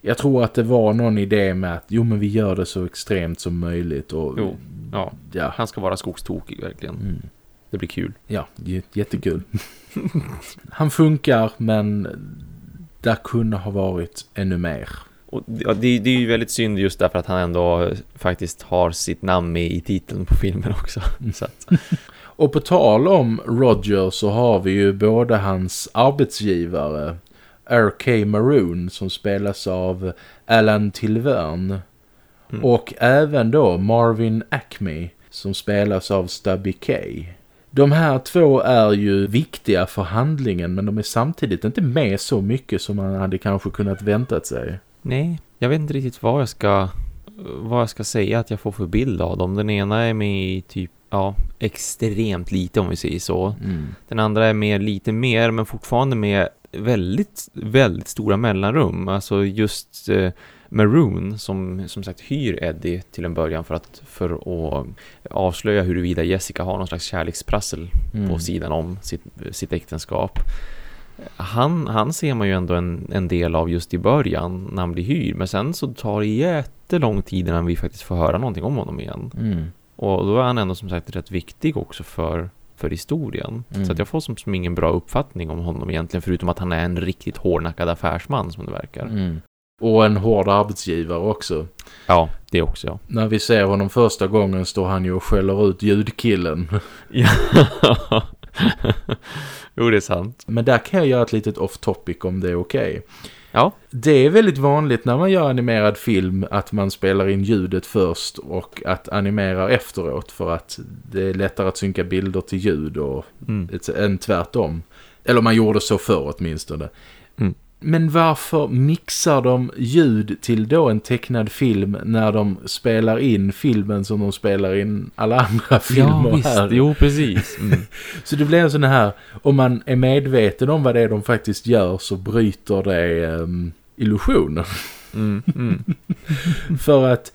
jag tror att det var någon idé med att jo men vi gör det så extremt som möjligt. Och, jo, ja. ja. Han ska vara skogstokig verkligen. Mm. Det blir kul. Ja, jättekul. Han funkar men det kunde ha varit ännu mer. Och det, det, är ju väldigt synd just därför att han ändå faktiskt har sitt namn med i titeln på filmen också. Så att... Och på tal om Roger så har vi ju både hans arbetsgivare R.K. Maroon som spelas av Alan Tilvern mm. och även då Marvin Acme som spelas av Stubby K. De här två är ju viktiga för handlingen men de är samtidigt inte med så mycket som man hade kanske kunnat väntat sig. Nej, jag vet inte riktigt vad jag ska vad jag ska säga att jag får för bild av dem. Den ena är med i typ ja, extremt lite om vi säger så. Mm. Den andra är med lite mer men fortfarande med väldigt, väldigt stora mellanrum. Alltså just eh, Maroon som som sagt hyr Eddie till en början för att, för att avslöja huruvida Jessica har någon slags kärleksprassel mm. på sidan om sitt, sitt äktenskap. Han, han ser man ju ändå en, en del av just i början när han blir hyr. Men sen så tar det jättelång tid innan vi faktiskt får höra någonting om honom igen. Mm. Och då är han ändå som sagt rätt viktig också för, för historien. Mm. Så att jag får som, som ingen bra uppfattning om honom egentligen. Förutom att han är en riktigt hårdnackad affärsman som det verkar. Mm. Och en hård arbetsgivare också. Ja, det också ja. När vi ser honom första gången står han ju och skäller ut ljudkillen. Ja. jo, det är sant. Men där kan jag göra ett litet off topic om det är okej. Okay. Ja. Det är väldigt vanligt när man gör animerad film att man spelar in ljudet först och att animera efteråt för att det är lättare att synka bilder till ljud och mm. än tvärtom. Eller man gjorde så förr åtminstone. Men varför mixar de ljud till då en tecknad film när de spelar in filmen som de spelar in alla andra filmer ja, visst. här? Jo, precis. Mm. så det blir en sån här, om man är medveten om vad det är de faktiskt gör så bryter det um, illusioner. Mm, mm. För att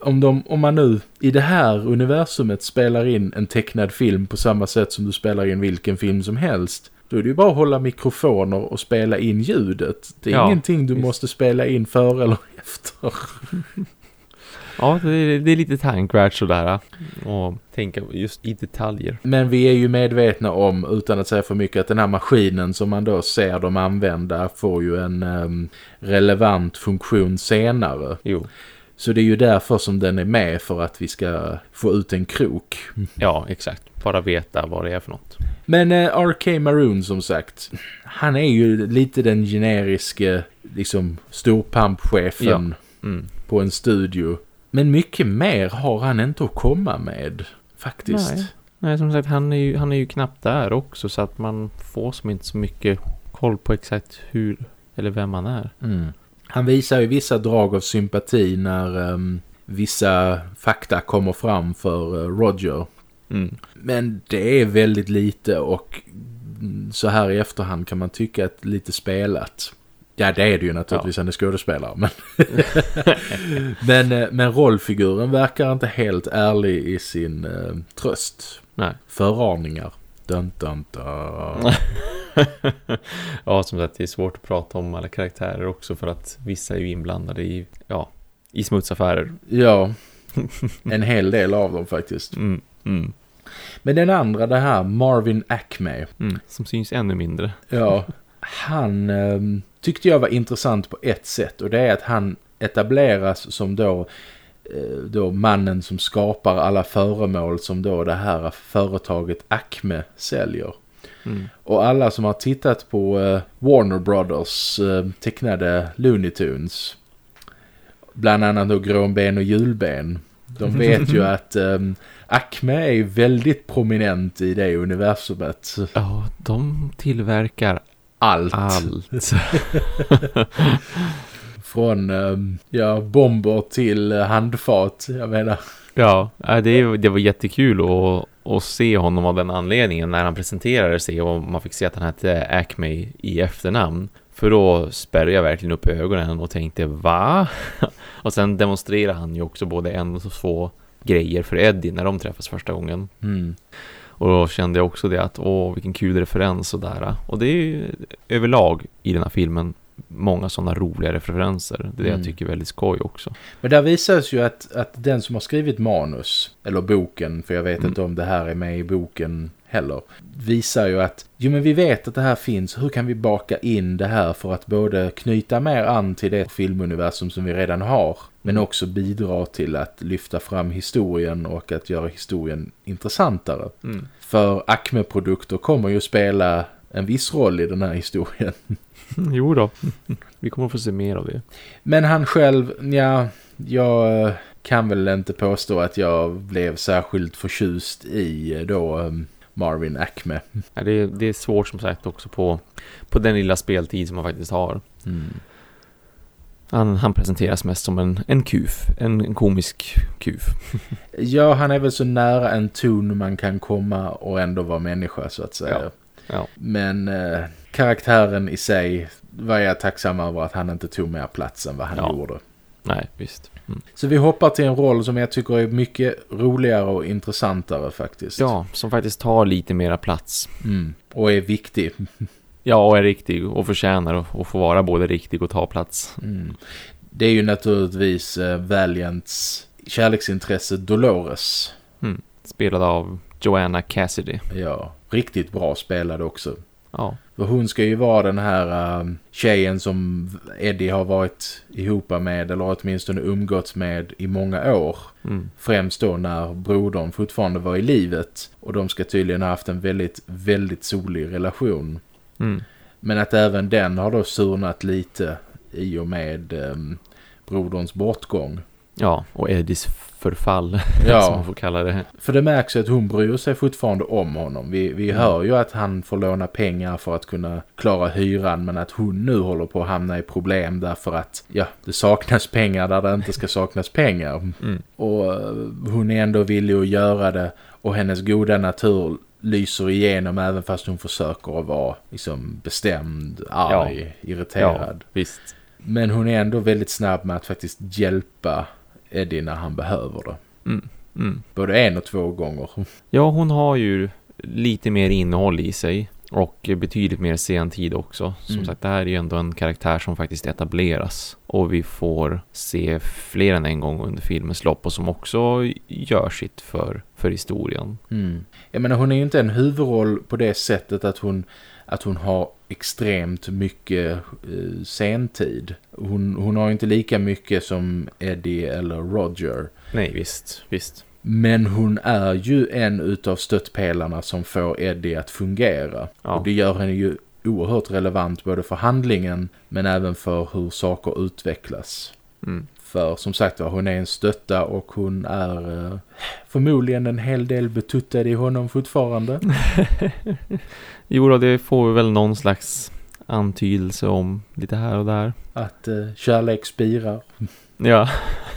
om, de, om man nu i det här universumet spelar in en tecknad film på samma sätt som du spelar in vilken film som helst då är det ju bara att hålla mikrofoner och spela in ljudet. Det är ja, ingenting du visst. måste spela in före eller efter. Ja, det är, det är lite tankvärt sådär. Och tänka just i detaljer. Men vi är ju medvetna om, utan att säga för mycket, att den här maskinen som man då ser dem använda får ju en um, relevant funktion senare. Jo. Så det är ju därför som den är med för att vi ska få ut en krok. Ja, exakt. Bara veta vad det är för något. Men eh, R.K. Maroon som sagt, han är ju lite den generiska liksom storpampchefen ja. mm. på en studio. Men mycket mer har han inte att komma med faktiskt. Nej, Nej som sagt han är, ju, han är ju knappt där också så att man får som inte så mycket koll på exakt hur eller vem han är. Mm. Han visar ju vissa drag av sympati när um, vissa fakta kommer fram för uh, Roger. Mm. Men det är väldigt lite och så här i efterhand kan man tycka att lite spelat. Ja, det är det ju naturligtvis, ja. han är skådespelare. Men, men, eh, men rollfiguren verkar inte helt ärlig i sin uh, tröst. Nej. Förvarningar. Dun, dun, dun. ja, som sagt, det är svårt att prata om alla karaktärer också för att vissa är ju inblandade i, ja, i smutsaffärer. Ja, en hel del av dem faktiskt. Mm, mm. Men den andra, det här Marvin Acme. Mm, som syns ännu mindre. Ja, han eh, tyckte jag var intressant på ett sätt. Och det är att han etableras som då, eh, då mannen som skapar alla föremål som då det här företaget Acme säljer. Mm. Och alla som har tittat på eh, Warner Brothers eh, tecknade Looney Tunes. Bland annat då Grånben och Julben. De vet ju att um, Acme är väldigt prominent i det universumet. Ja, de tillverkar allt. Allt. Från um, ja, bomber till handfat, jag menar. Ja, det, det var jättekul att, att se honom av den anledningen när han presenterade sig och man fick se att han hette Acme i efternamn. För då spärrade jag verkligen upp ögonen och tänkte, va? och sen demonstrerade han ju också både en och två grejer för Eddie när de träffas första gången. Mm. Och då kände jag också det att, åh vilken kul referens och där. Och det är ju överlag i den här filmen många sådana roliga referenser. Det är det mm. jag tycker är väldigt skoj också. Men där visas ju att, att den som har skrivit manus, eller boken, för jag vet mm. inte om det här är med i boken heller, visar ju att jo men vi vet att det här finns, hur kan vi baka in det här för att både knyta mer an till det filmuniversum som vi redan har, men mm. också bidra till att lyfta fram historien och att göra historien intressantare. Mm. För Acme-produkter kommer ju spela en viss roll i den här historien. jo då, vi kommer att få se mer av det. Men han själv, ja, jag kan väl inte påstå att jag blev särskilt förtjust i då um, Marvin Acme. Ja, det, är, det är svårt som sagt också på, på den lilla speltid som man faktiskt har. Mm. Han, han, presenteras mest som en, en kuf, en, en, komisk kuf. ja, han är väl så nära en ton man kan komma och ändå vara människa så att säga. Ja. Ja. Men eh, karaktären i sig var jag tacksam över att han inte tog mer plats än vad han ja. gjorde. Nej, visst. Mm. Så vi hoppar till en roll som jag tycker är mycket roligare och intressantare faktiskt. Ja, som faktiskt tar lite mera plats. Mm. Och är viktig. ja, och är riktig och förtjänar att få vara både riktig och ta plats. Mm. Det är ju naturligtvis eh, Valiants kärleksintresse Dolores. Mm. Spelad av Joanna Cassidy. Ja, riktigt bra spelad också. Ja. För hon ska ju vara den här uh, tjejen som Eddie har varit ihop med eller åtminstone umgåtts med i många år. Mm. Främst då när brodern fortfarande var i livet. Och de ska tydligen ha haft en väldigt, väldigt solig relation. Mm. Men att även den har då surnat lite i och med um, broderns bortgång. Ja, och Eddies förfall ja. som man får kalla det. För det märks att hon bryr sig fortfarande om honom. Vi, vi mm. hör ju att han får låna pengar för att kunna klara hyran men att hon nu håller på att hamna i problem därför att ja, det saknas pengar där det inte ska saknas pengar. Mm. Och eh, hon är ändå villig att göra det och hennes goda natur lyser igenom även fast hon försöker att vara liksom bestämd, arg, ja. irriterad. Ja. Men hon är ändå väldigt snabb med att faktiskt hjälpa Eddie när han behöver det. Mm. Mm. Både en och två gånger. Ja, hon har ju lite mer innehåll i sig. Och betydligt mer sen tid också. Som Mm. sagt, det här är ju ändå en karaktär som faktiskt etableras. Och vi får se fler än en gång under filmens lopp och som också gör sitt för, för historien. Mm. Jag menar hon är ju inte en huvudroll på det sättet att hon, att hon har extremt mycket eh, sentid. Hon, hon har ju inte lika mycket som Eddie eller Roger. Nej, visst, visst. Men hon är ju en utav stöttpelarna som får Eddie att fungera. Ja. Och det gör henne ju oerhört relevant både för handlingen men även för hur saker utvecklas. Mm. För som sagt var, hon är en stötta och hon är eh, förmodligen en hel del betuttad i honom fortfarande. Jo då, det får vi väl någon slags antydelse om lite här och där. Att eh, kärlek spirar. Ja,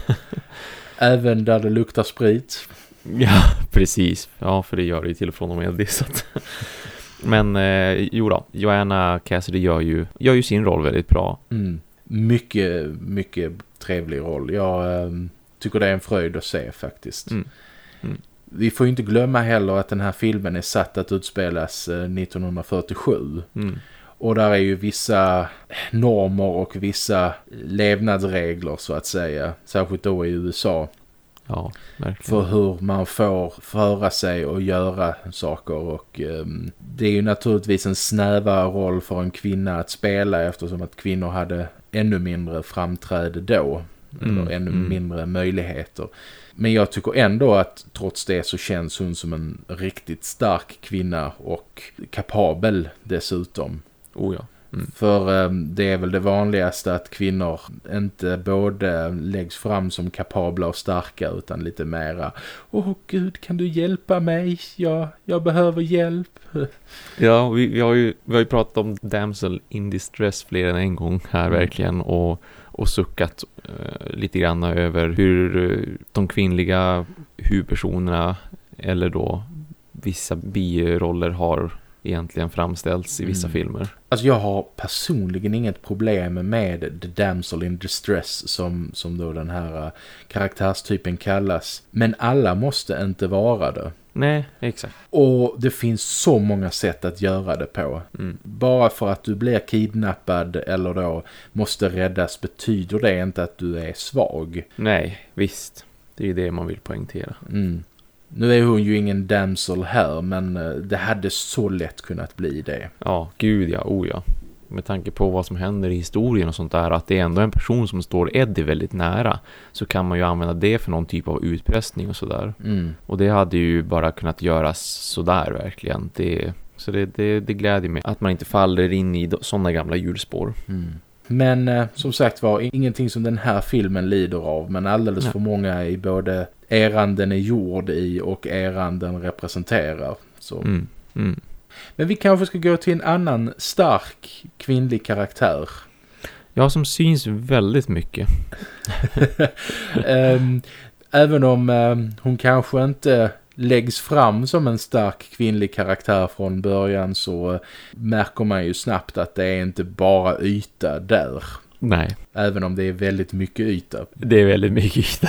Även där det luktar sprit. ja precis. Ja, för det gör det ju till och från och med det. Så att... Men eh, jo då, Joanna Cassidy gör ju, gör ju sin roll väldigt bra. Mm. Mycket, mycket trevlig roll. Jag eh, tycker det är en fröjd att se faktiskt. Mm. Mm. Vi får ju inte glömma heller att den här filmen är satt att utspelas eh, 1947. Mm. Och där är ju vissa normer och vissa levnadsregler så att säga. Särskilt då i USA. Ja. För hur man får föra sig och göra saker. Och ehm, det är ju naturligtvis en snävare roll för en kvinna att spela eftersom att kvinnor hade ännu mindre framträde då. Mm, Eller ännu mm. mindre möjligheter. Men jag tycker ändå att trots det så känns hon som en riktigt stark kvinna och kapabel dessutom. Oh ja. Mm. För eh, det är väl det vanligaste att kvinnor inte både läggs fram som kapabla och starka utan lite mera Åh gud, kan du hjälpa mig? Jag, jag behöver hjälp. Ja, vi, vi, har ju, vi har ju pratat om Damsel in Distress fler än en gång här Mm. verkligen och, och suckat eh, lite grann över hur eh, de kvinnliga huvudpersonerna eller då vissa biroller har egentligen framställts i vissa Mm. filmer. Alltså jag har personligen inget problem med The Damsel in Distress som, som då den här eh, karaktärstypen kallas. Men alla måste inte vara det. Nej, exakt. Och det finns så många sätt att göra det på. Mm. Bara för att du blir kidnappad eller då måste räddas betyder det inte att du är svag. Nej, visst. Det är ju det man vill poängtera. Mm. Nu är hon ju ingen damsel här men eh, det hade så lätt kunnat bli det. Ja, gud ja, oh ja. Med tanke på vad som händer i historien och sånt där, att det är ändå en person som står Eddie väldigt nära, så kan man ju använda det för någon typ av utpressning och sådär. Mm. Och det hade ju bara kunnat göras sådär verkligen. Det, så det, det, det gläder mig att man inte faller in i sådana gamla hjulspår. Mm. Men eh, som sagt var, ingenting som den här filmen lider av. Men alldeles Nej. för många i både eran den är gjord i och eran den representerar. Så. Mm, mm. Men vi kanske ska gå till en annan stark kvinnlig karaktär. Ja, som syns väldigt mycket. Ehm, även om ehm, hon kanske inte läggs fram som en stark kvinnlig karaktär från början så eh, märker man ju snabbt att det är inte bara yta där. Nej, Även om det är väldigt mycket yta. det är väldigt mycket yta.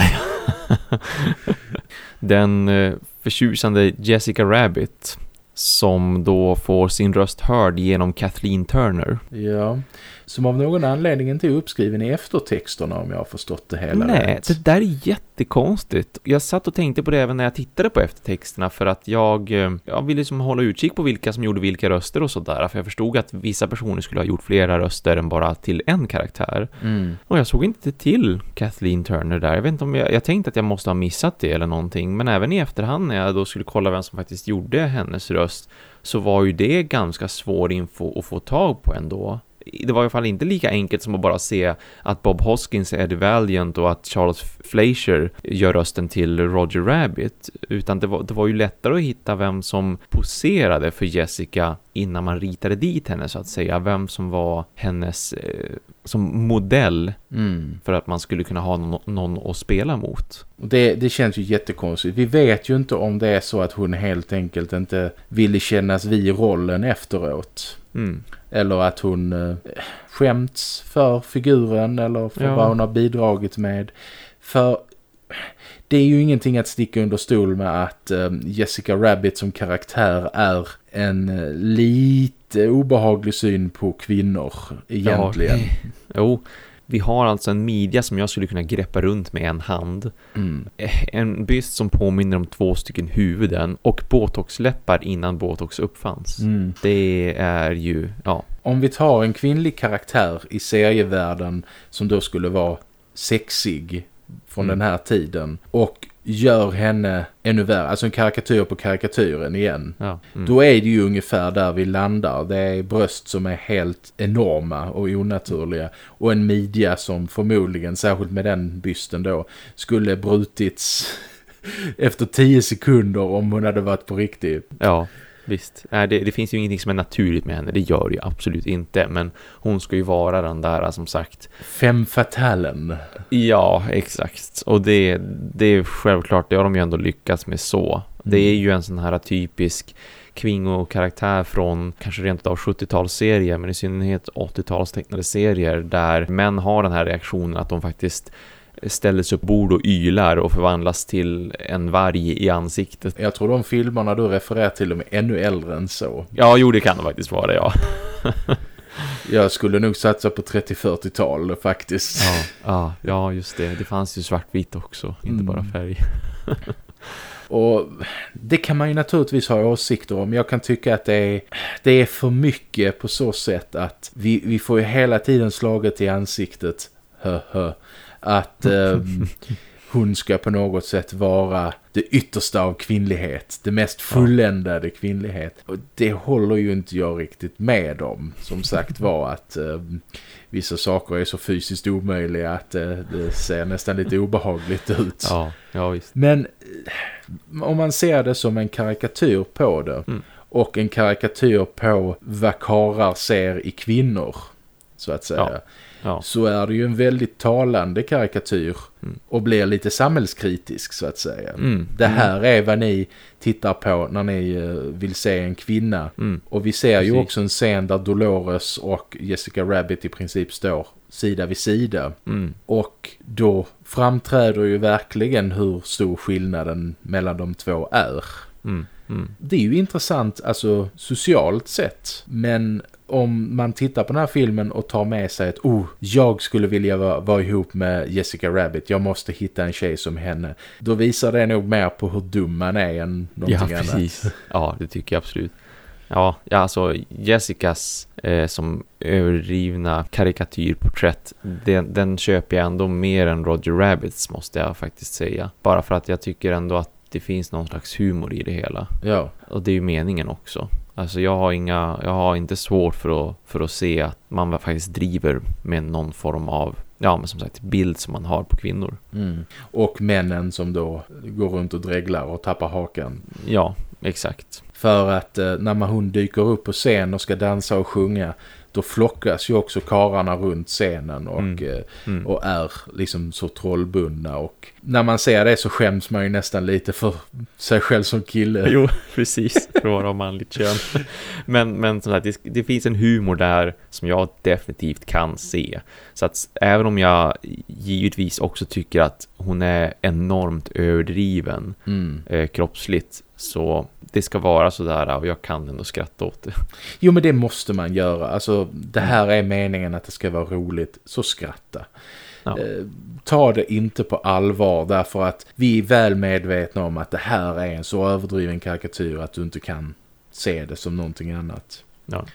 ja. Den eh, förtjusande Jessica Rabbit som då får sin röst hörd genom Kathleen Turner. Ja, som av någon anledning inte är uppskriven i eftertexterna om jag har förstått det hela Nej, rätt. det där är jättekonstigt. Jag satt och tänkte på det även när jag tittade på eftertexterna för att jag, eh, jag ville liksom hålla utkik på vilka som gjorde vilka röster och sådär. För jag förstod att vissa personer skulle ha gjort flera röster än bara till en karaktär. Mm. Och jag såg inte till Kathleen Turner där. Jag vet inte om jag, jag tänkte att jag måste ha missat det eller någonting. Men även i efterhand när jag då skulle kolla vem som faktiskt gjorde hennes röst så var ju det ganska svår info att få tag på ändå. Det var i alla fall inte lika enkelt som att bara se att Bob Hoskins är Eddie Valiant och att Charles Fleischer gör rösten till Roger Rabbit. Utan det var, det var ju lättare att hitta vem som poserade för Jessica innan man ritade dit henne så att säga. Vem som var hennes eh, som modell Mm. för att man skulle kunna ha någon, någon att spela mot. Det, det känns ju jättekonstigt. Vi vet ju inte om det är så att hon helt enkelt inte ville kännas vid rollen efteråt. Mm. Eller att hon eh, skämts för figuren eller för Ja. vad hon har bidragit med. För det är ju ingenting att sticka under stol med att eh, Jessica Rabbit som karaktär är en eh, lite obehaglig syn på kvinnor egentligen. Ja, jo, vi har alltså en midja som jag skulle kunna greppa runt med en hand. Mm. En byst som påminner om två stycken huvuden och botoxläppar innan botox uppfanns. Mm. Det är ju, ja. Om vi tar en kvinnlig karaktär i serievärlden som då skulle vara sexig från mm. den här tiden och gör henne ännu värre, alltså en karikatyr på karikatyren igen. Ja, mm. Då är det ju ungefär där vi landar. Det är bröst som är helt enorma och onaturliga och en midja som förmodligen, särskilt med den bysten då, skulle brutits efter tio sekunder om hon hade varit på riktigt. Ja, Visst, det, det, finns ju ingenting som är naturligt med henne, det gör det ju absolut inte. Men hon ska ju vara den där som sagt. Fem fatalen. Ja, exakt. Och det, det är självklart, det har de ju ändå lyckats med så. Det är mm. ju en sån här typisk kvinnokaraktär från kanske rent av 70-talsserier men i synnerhet 80-talstecknade serier där män har den här reaktionen att de faktiskt ställer sig upp bord och ylar och förvandlas till en varg i ansiktet. Jag tror de filmerna du refererar till är ännu äldre än så. Ja, jo det kan det faktiskt vara, ja. Jag skulle nog satsa på 30-40-tal faktiskt. Ja, ja, ja, just det. Det fanns ju svartvitt också, inte mm. bara färg. Och det kan man ju naturligtvis ha åsikter om. Jag kan tycka att det är, det är för mycket på så sätt att vi, vi får ju hela tiden slaget i ansiktet. Hö, hö att eh, hon ska på något sätt vara det yttersta av kvinnlighet. Det mest fulländade kvinnlighet. Och det håller ju inte jag riktigt med om. Som sagt var att eh, vissa saker är så fysiskt omöjliga att eh, det ser nästan lite obehagligt ut. Ja, ja visst. Men eh, om man ser det som en karikatyr på det. Mm. Och en karikatyr på vad karar ser i kvinnor. Så att säga. Ja ja. så är det ju en väldigt talande karikatyr mm. och blir lite samhällskritisk så att säga. Mm. Det här är vad ni tittar på när ni eh, vill se en kvinna. Mm. Och vi ser Precis. ju också en scen där Dolores och Jessica Rabbit i princip står sida vid sida. Mm. Och då framträder ju verkligen hur stor skillnaden mellan de två är. Mm. Mm. Det är ju intressant alltså socialt sett men om man tittar på den här filmen och tar med sig att oh, jag skulle vilja vara, vara ihop med Jessica Rabbit, jag måste hitta en tjej som henne. Då visar det nog mer på hur dum man är än någonting ja, precis. annat. Ja, det tycker jag absolut. Ja, ja alltså Jessicas eh, som överdrivna karikatyrporträtt, den, den köper jag ändå mer än Roger Rabbits måste jag faktiskt säga. Bara för att jag tycker ändå att det finns någon slags humor i det hela. Ja. Och det är ju meningen också. Alltså jag har inga, jag har inte svårt för att, för att se att man faktiskt driver med någon form av, ja men som sagt, bild som man har på kvinnor. Mm. Och männen som då går runt och dreglar och tappar hakan. Ja, exakt. För att eh, när man hon dyker upp på scen och ska dansa och sjunga då flockas ju också kararna runt scenen och, mm. Eh, mm. och är liksom så trollbundna och när man ser det så skäms man ju nästan lite för sig själv som kille. Jo, precis, för att vara manligt kön. Men, men som sagt, det, det, finns en humor där som jag definitivt kan se. Så att även om jag givetvis också tycker att hon är enormt överdriven mm. eh, kroppsligt så det ska vara sådär och jag kan ändå skratta åt det. Jo men det måste man göra. Alltså det här är meningen att det ska vara roligt, så skratta. Ja. Eh, ta det inte på allvar därför att vi är väl medvetna om att det här är en så överdriven karikatyr att du inte kan se det som någonting annat. Ja.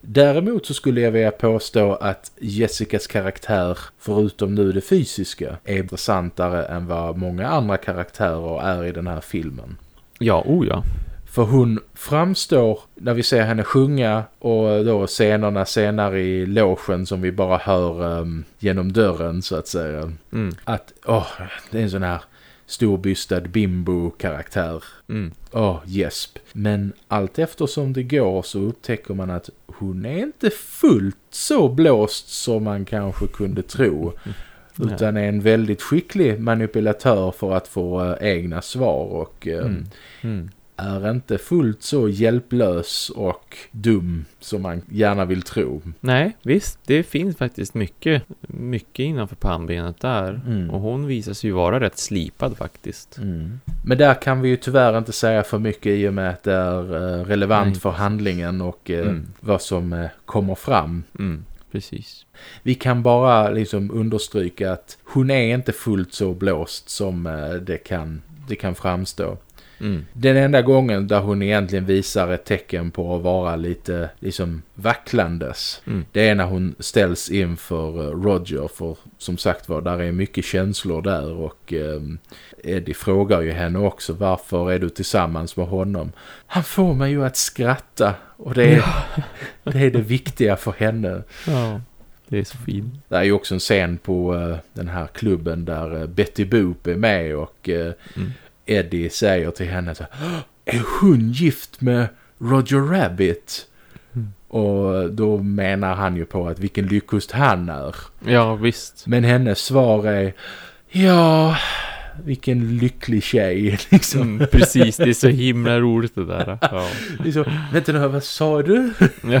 Däremot så skulle jag vilja påstå att Jessicas karaktär, förutom nu det fysiska, är intressantare än vad många andra karaktärer är i den här filmen. Ja, oh ja. För hon framstår, när vi ser henne sjunga och då scenerna senare i logen som vi bara hör um, genom dörren så att säga. Mm. Att, åh, oh, det är en sån här storbystad bimbo-karaktär. Mm. Åh, oh, gäsp. Men allt eftersom det går så upptäcker man att hon är inte fullt så blåst som man kanske kunde tro. Utan är en väldigt skicklig manipulatör för att få äh, egna svar och äh, mm. Mm är inte fullt så hjälplös och dum som man gärna vill tro. Nej, visst. Det finns faktiskt mycket, mycket innanför pannbenet där. Mm. Och hon visar sig ju vara rätt slipad faktiskt. Mm. Men där kan vi ju tyvärr inte säga för mycket i och med att det är eh, relevant Nej. för handlingen och eh, Mm. vad som eh, kommer fram. Mm, precis. Vi kan bara liksom understryka att hon är inte fullt så blåst som det kan, det kan framstå. Mm. Den enda gången där hon egentligen visar ett tecken på att vara lite liksom vacklandes. Mm. Det är när hon ställs inför eh, Roger för som sagt var, där är mycket känslor där och eh, Eddie frågar ju henne också varför är du tillsammans med honom? Han får mig ju att skratta och det är, det, är det viktiga för henne. Ja, det är så fint. Det är ju också en scen på eh, den här klubben där eh, Betty Boop är med och eh, Mm. Eddie säger till henne så här, Är hon gift med Roger Rabbit? Mm. Och då menar han ju på att vilken lyckost han är. Ja, visst. Men hennes svar är Ja, vilken lycklig tjej liksom. Mm, precis, det är så himla roligt det där. Ja. liksom Vänta nu, vad sa du? Ja.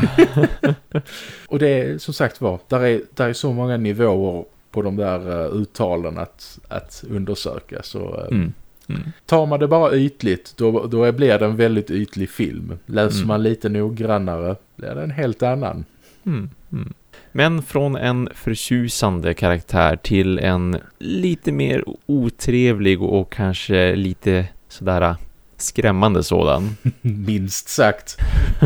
Och det är som sagt var, där är, där är så många nivåer på de där uh, uttalen att, att undersöka. Så uh, Mm. Mm. tar man det bara ytligt, då, då blir det en väldigt ytlig film. Läser Mm. man lite noggrannare, blir det en helt annan. Mm. Mm. Men från en förtjusande karaktär till en lite mer otrevlig och kanske lite sådär skrämmande sådan. Minst sagt.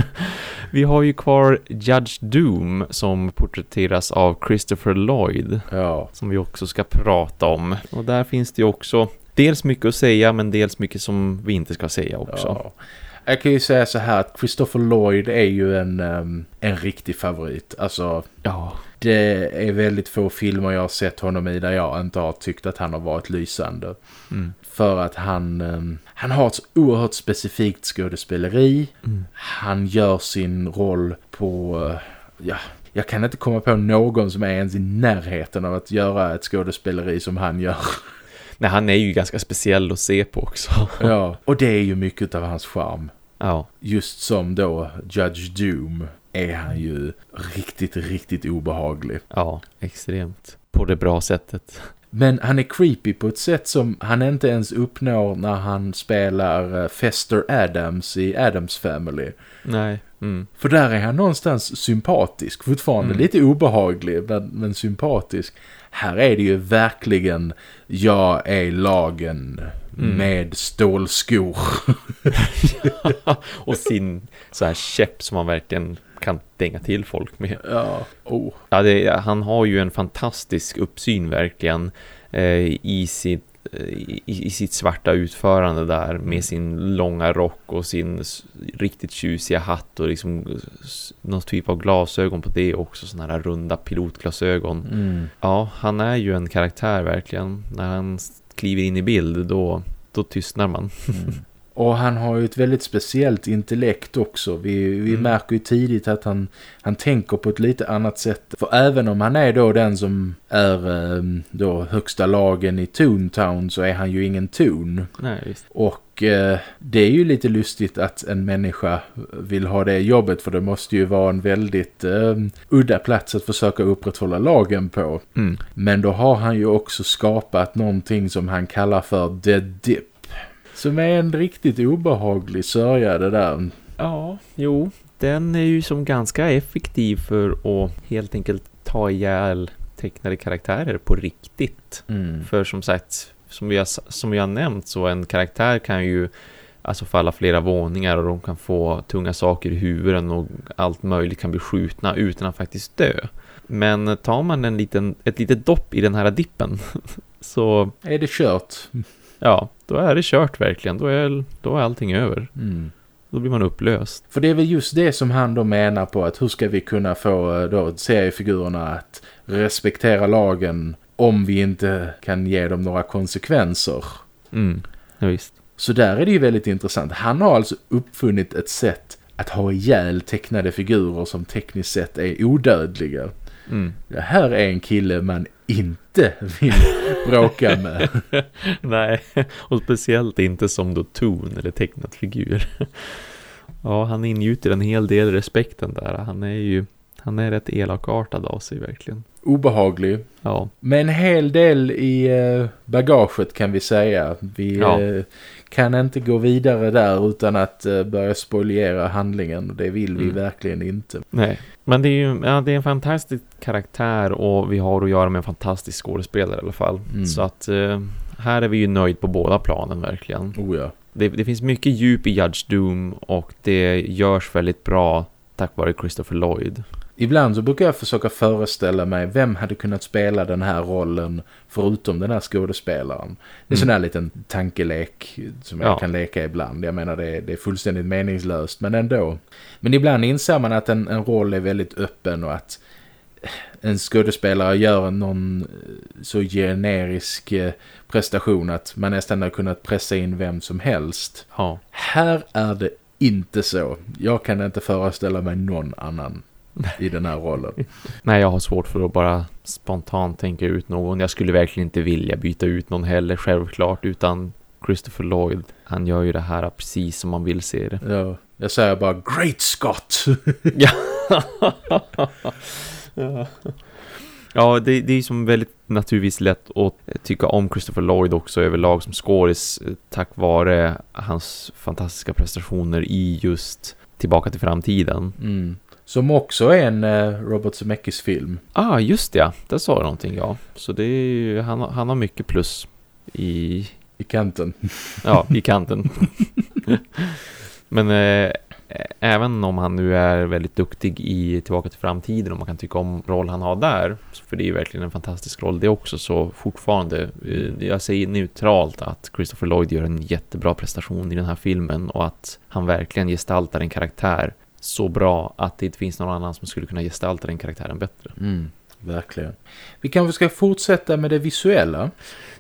Vi har ju kvar Judge Doom som porträtteras av Christopher Lloyd Ja, som vi också ska prata om. Och där finns det ju också dels mycket att säga men dels mycket som vi inte ska säga också. ja. Jag kan ju säga så här att Christopher Lloyd är ju en, um, en riktig favorit. Alltså, Ja. det är väldigt få filmer jag har sett honom i där jag inte har tyckt att han har varit lysande. Mm. För att han, um, han har ett oerhört specifikt skådespeleri. Mm. Han gör sin roll på, uh, ja, jag kan inte komma på någon som är ens i närheten av att göra ett skådespeleri som han gör. Nej, han är ju ganska speciell att se på också. ja, och det är ju mycket av hans charm. Ja. Just som då Judge Doom är han ju riktigt, riktigt obehaglig. Ja, extremt. På det bra sättet. Men han är creepy på ett sätt som han inte ens uppnår när han spelar eh, Fester Adams i Adams Family. Nej. Mm. För där är han någonstans sympatisk. Fortfarande Mm. lite obehaglig men, men sympatisk. Här är det ju verkligen jag är lagen Mm. med stålskor. och sin så här käpp som man verkligen kan dänga till folk med. ja, oh. Ja, det, han har ju en fantastisk uppsyn verkligen eh, i sitt i, i sitt svarta utförande där med sin långa rock och sin riktigt tjusiga hatt och liksom någon typ av glasögon på det också, sådana här runda pilotglasögon. Mm. Ja, han är ju en karaktär verkligen. När han kliver in i bild då, då tystnar man. Mm. Och han har ju ett väldigt speciellt intellekt också. Vi, vi Mm. märker ju tidigt att han, han tänker på ett lite annat sätt. För även om han är då den som är eh, då högsta lagen i Toontown så är han ju ingen Toon. Nej, visst. Och eh, det är ju lite lustigt att en människa vill ha det jobbet för det måste ju vara en väldigt eh, udda plats att försöka upprätthålla lagen på. Mm. Men då har han ju också skapat någonting som han kallar för The Dip. Som är en riktigt obehaglig sörja det där. Ja, jo. Den är ju som ganska effektiv för att helt enkelt ta ihjäl tecknade karaktärer på riktigt. Mm. För som sagt, som vi, har, som vi har nämnt så en karaktär kan ju alltså falla flera våningar och de kan få tunga saker i huvudet och allt möjligt kan bli skjutna utan att faktiskt dö. Men tar man en liten, ett litet dopp i den här dippen så Är det kört? ja, då är det kört verkligen. Då är, då är allting över. Mm. Då blir man upplöst. För det är väl just det som han då menar på att hur ska vi kunna få eh, då seriefigurerna att respektera lagen om vi inte kan ge dem några konsekvenser. Mm, ja, visst. Så där är det ju väldigt intressant. Han har alltså uppfunnit ett sätt att ha ihjäl tecknade figurer som tekniskt sett är odödliga. Mm. Det här är en kille man inte vill bråka med. Nej, och speciellt inte som då Toon eller tecknat figur. Ja, han ingjuter en hel del respekten där. Han är ju han är rätt elakartad av sig verkligen. Obehaglig. Ja. Med en hel del i eh, bagaget kan vi säga. Vi ja. Eh, kan inte gå vidare där utan att uh, börja spoilera handlingen. Det vill vi mm. verkligen inte. Nej, men det är ju ja, det är en fantastisk karaktär och vi har att göra med en fantastisk skådespelare i alla fall. Mm. Så att uh, här är vi ju nöjd på båda planen verkligen. Oh ja. Det, det, finns mycket djup i Judge Doom och det görs väldigt bra tack vare Christopher Lloyd. Ibland så brukar jag försöka föreställa mig vem hade kunnat spela den här rollen förutom den här skådespelaren. Det är mm. sån här liten tankelek som jag ja. kan leka ibland. Jag menar det, det, är fullständigt meningslöst men ändå. Men ibland inser man att en, en roll är väldigt öppen och att en skådespelare gör någon så generisk eh, prestation att man nästan har kunnat pressa in vem som helst. Ja. Här är det inte så. Jag kan inte föreställa mig någon annan i den här rollen. Nej, jag har svårt för att bara spontant tänka ut någon. Jag skulle verkligen inte vilja byta ut någon heller, självklart, utan Christopher Lloyd, han gör ju det här precis som man vill se det. Ja, jag säger bara Great Scott! ja. ja. Ja, det, det är som väldigt naturligtvis lätt att tycka om Christopher Lloyd också överlag som skådis tack vare hans fantastiska prestationer i just Tillbaka till framtiden. Mm. Som också är en uh, Robert Zemeckis film. Ah, just det. Det sa någonting, ja. Så det är ju, han, han har mycket plus i... I kanten. Ja, i kanten. Men eh, även om han nu är väldigt duktig i Tillbaka till framtiden och man kan tycka om roll han har där, för det är ju verkligen en fantastisk roll det också, så fortfarande, eh, jag säger neutralt att Christopher Lloyd gör en jättebra prestation i den här filmen och att han verkligen gestaltar en karaktär så bra att det inte finns någon annan som skulle kunna gestalta den karaktären bättre. Mm, verkligen. Vi kanske ska fortsätta med det visuella.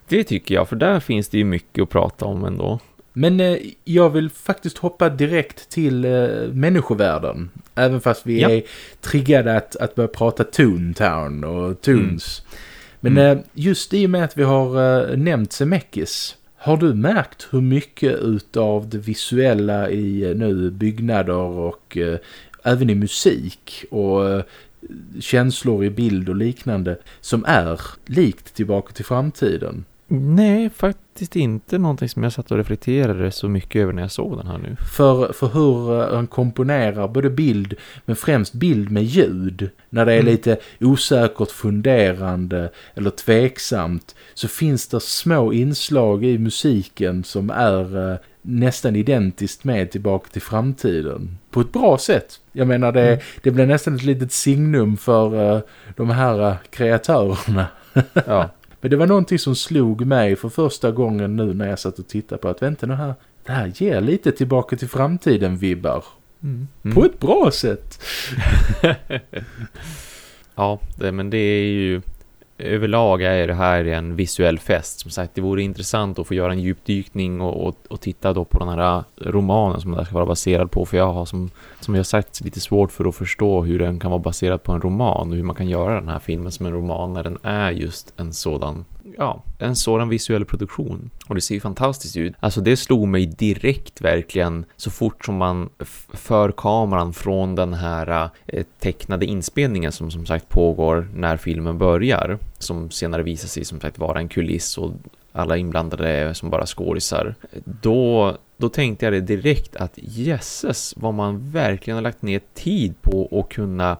Det tycker jag, för där finns det ju mycket att prata om ändå. Men eh, jag vill faktiskt hoppa direkt till eh, människovärlden. Även fast vi ja. är triggade att, att börja prata Toontown och Toons. Mm. Men mm. Eh, just i och med att vi har eh, nämnt Zemeckis har du märkt hur mycket utav det visuella i eh, nu byggnader och eh, även i musik och eh, känslor i bild och liknande som är likt tillbaka till framtiden? Nej, faktiskt inte någonting som jag satt och reflekterade så mycket över när jag såg den här nu. För, för hur eh, han komponerar både bild men främst bild med ljud. När det är mm. lite osäkert funderande eller tveksamt så finns det små inslag i musiken som är eh, nästan identiskt med tillbaka till framtiden. På ett bra sätt. Jag menar det, mm. det blir nästan ett litet signum för uh, de här kreatörerna. ja. Men det var någonting som slog mig för första gången nu när jag satt och tittade på att vänta nu här, det här ger lite tillbaka till framtiden vibbar. Mm. Mm. På ett bra sätt. ja, det, men det är ju överlag är det här en visuell fest. Som sagt, det vore intressant att få göra en djupdykning och, och, och titta då på den här äh, romanen som den ska vara baserad på. För jag har som, som jag sagt lite svårt för att förstå hur den kan vara baserad på en roman och hur man kan göra den här filmen som en roman när den är just en sådan ja, en sådan visuell produktion. Och det ser ju fantastiskt ut. Alltså det slog mig direkt verkligen så fort som man för kameran från den här eh, tecknade inspelningen som som sagt pågår när filmen börjar. Som senare visar sig som sagt vara en kuliss och alla inblandade är som bara skådisar. Då, då tänkte jag det direkt att jesses vad man verkligen har lagt ner tid på att kunna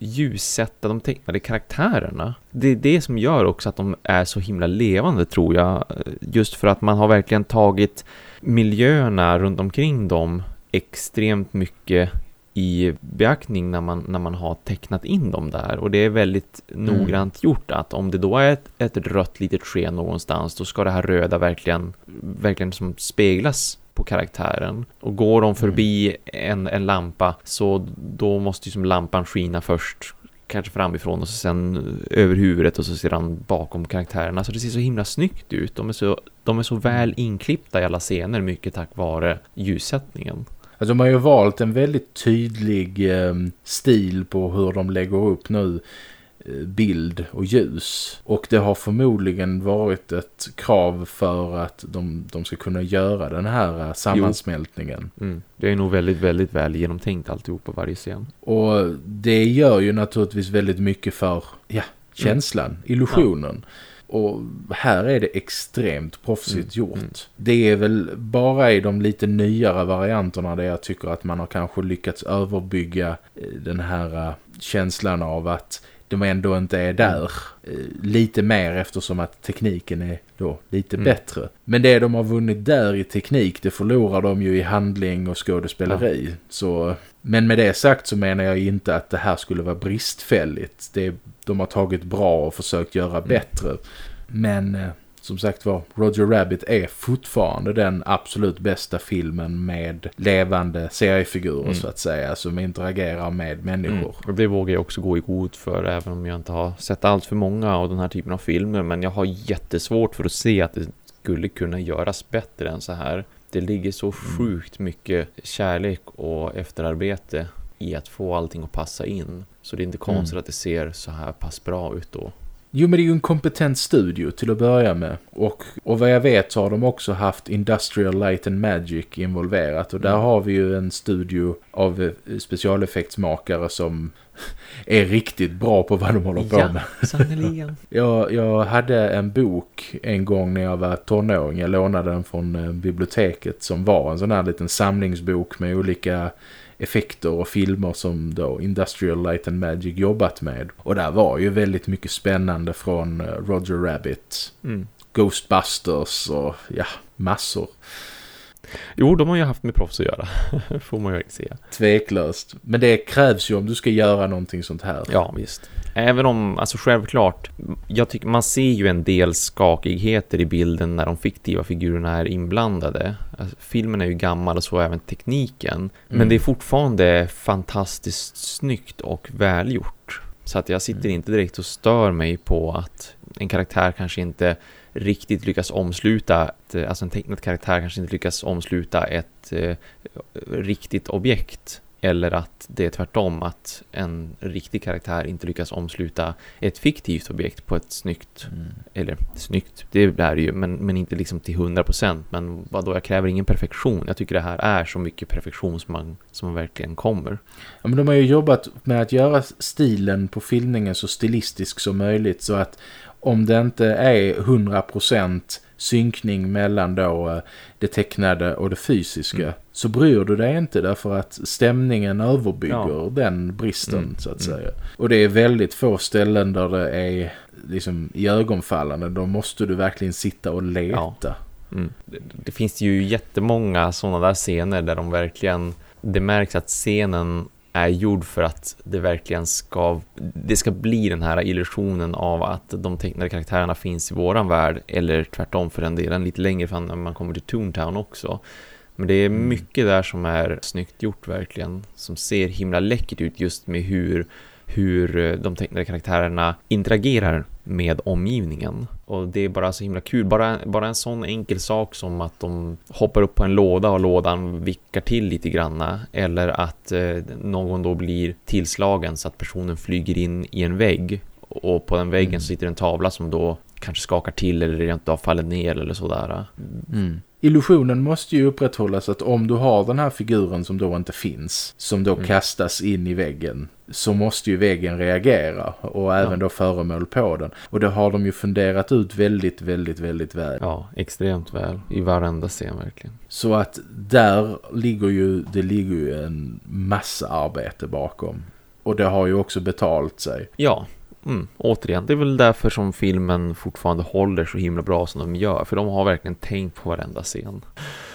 ljussätta de tecknade karaktärerna. Det är det som gör också att de är så himla levande tror jag. Just för att man har verkligen tagit miljöerna runt omkring dem extremt mycket i beaktning när man, när man har tecknat in dem där. Och det är väldigt mm. noggrant gjort att om det då är ett, ett rött litet sken någonstans då ska det här röda verkligen, verkligen som speglas på karaktären. Och går de förbi en, en lampa så då måste ju som lampan skina först kanske framifrån och så sen över huvudet och så sedan bakom karaktärerna. Så det ser så himla snyggt ut. De är så, de är så väl inklippta i alla scener mycket tack vare ljussättningen. Alltså de har ju valt en väldigt tydlig eh, stil på hur de lägger upp nu bild och ljus. Och det har förmodligen varit ett krav för att de, de ska kunna göra den här eh, sammansmältningen. Mm. Det är nog väldigt, väldigt väl genomtänkt alltihop på varje scen. Och det gör ju naturligtvis väldigt mycket för ja, känslan, mm. illusionen. Ja. Och här är det extremt proffsigt mm. gjort. Mm. Det är väl bara i de lite nyare varianterna där jag tycker att man har kanske lyckats överbygga eh, den här eh, känslan av att de ändå inte är där. Mm. Eh, lite mer eftersom att tekniken är då lite mm. bättre. Men det de har vunnit där i teknik det förlorar de ju i handling och skådespeleri. Ja. Så, men med det sagt så menar jag inte att det här skulle vara bristfälligt. Det, de har tagit bra och försökt göra mm. bättre. Men eh, som sagt var, Roger Rabbit är fortfarande den absolut bästa filmen med levande seriefigurer mm. så att säga, som interagerar med människor. Mm. Det vågar jag också gå i god för, även om jag inte har sett allt för många av den här typen av filmer. Men jag har jättesvårt för att se att det skulle kunna göras bättre än så här. Det ligger så mm. sjukt mycket kärlek och efterarbete i att få allting att passa in. Så det är inte konstigt mm. att det ser så här pass bra ut då. Jo men det är ju en kompetent studio till att börja med. Och, och vad jag vet så har de också haft Industrial Light and Magic involverat. Och där mm. har vi ju en studio av eh, specialeffektsmakare som är riktigt bra på vad de håller på ja, med. Sannoliken. jag, jag hade en bok en gång när jag var tonåring. Jag lånade den från eh, biblioteket som var en sån här liten samlingsbok med olika effekter och filmer som då Industrial Light and Magic jobbat med. Och där var ju väldigt mycket spännande från eh, Roger Rabbit, mm. Ghostbusters och ja, massor. Jo, de har ju haft med proffs att göra, får man ju säga. Tveklöst. Men det krävs ju om du ska göra någonting sånt här. Ja, visst. Även om, alltså självklart, jag tycker man ser ju en del skakigheter i bilden när de fiktiva figurerna är inblandade. Alltså, filmen är ju gammal och så även tekniken. Mm. Men det är fortfarande fantastiskt snyggt och välgjort. Så att jag sitter mm. inte direkt och stör mig på att en karaktär kanske inte riktigt lyckas omsluta, alltså en tecknad karaktär kanske inte lyckas omsluta ett eh, riktigt objekt eller att det är tvärtom att en riktig karaktär inte lyckas omsluta ett fiktivt objekt på ett snyggt, mm. eller snyggt, det är det ju, men, men inte liksom till 100%. Men vadå, jag kräver ingen perfektion. Jag tycker det här är så mycket perfektion som man, som man verkligen kommer. Ja, men de har ju jobbat med att göra stilen på filmningen så stilistisk som möjligt så att om det inte är 100% synkning mellan då eh, det tecknade och det fysiska mm. så bryr du dig inte därför att stämningen överbygger ja. den bristen mm. så att mm. säga. Och det är väldigt få ställen där det är liksom i ögonfallande. Då måste du verkligen sitta och leta. Ja. Mm. Det, det, finns ju jättemånga sådana där scener där de verkligen det märks att scenen är gjord för att det verkligen ska det ska bli den här illusionen av att de tecknade karaktärerna finns i våran värld eller tvärtom för den delen lite längre fram när man kommer till Toontown också. Men det är mm. mycket där som är snyggt gjort verkligen som ser himla läckert ut just med hur hur eh, de tecknade karaktärerna interagerar med omgivningen. Och det är bara så himla kul. Bara, bara en sån enkel sak som att de hoppar upp på en låda och lådan vickar till lite granna. Eller att eh, någon då blir tillslagen så att personen flyger in i en vägg. Och på den väggen mm. sitter en tavla som då kanske skakar till eller rent av faller ner eller sådär. Mm illusionen måste ju upprätthållas att om du har den här figuren som då inte finns, som då mm. kastas in i väggen, så måste ju väggen reagera och även ja. då föremål på den. Och det har de ju funderat ut väldigt, väldigt, väldigt väl. Ja, extremt väl. I varenda scen verkligen. Så att där ligger ju, det ligger ju en massa arbete bakom. Och det har ju också betalt sig. Ja, Mm, återigen, det är väl därför som filmen fortfarande håller så himla bra som de gör. För de har verkligen tänkt på varenda scen.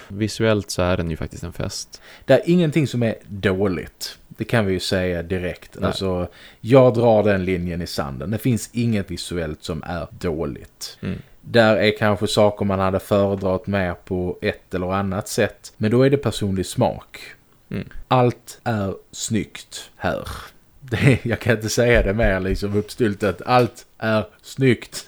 Visuellt så är den ju faktiskt en fest. Det är ingenting som är dåligt. Det kan vi ju säga direkt. Alltså, jag drar den linjen i sanden. Det finns inget visuellt som är dåligt. Mm. Där är kanske saker man hade föredragit mer på ett eller annat sätt. Men då är det personlig smak. Mm. Allt är snyggt här. Det, jag kan inte säga det mer liksom uppstyltat. Allt är snyggt.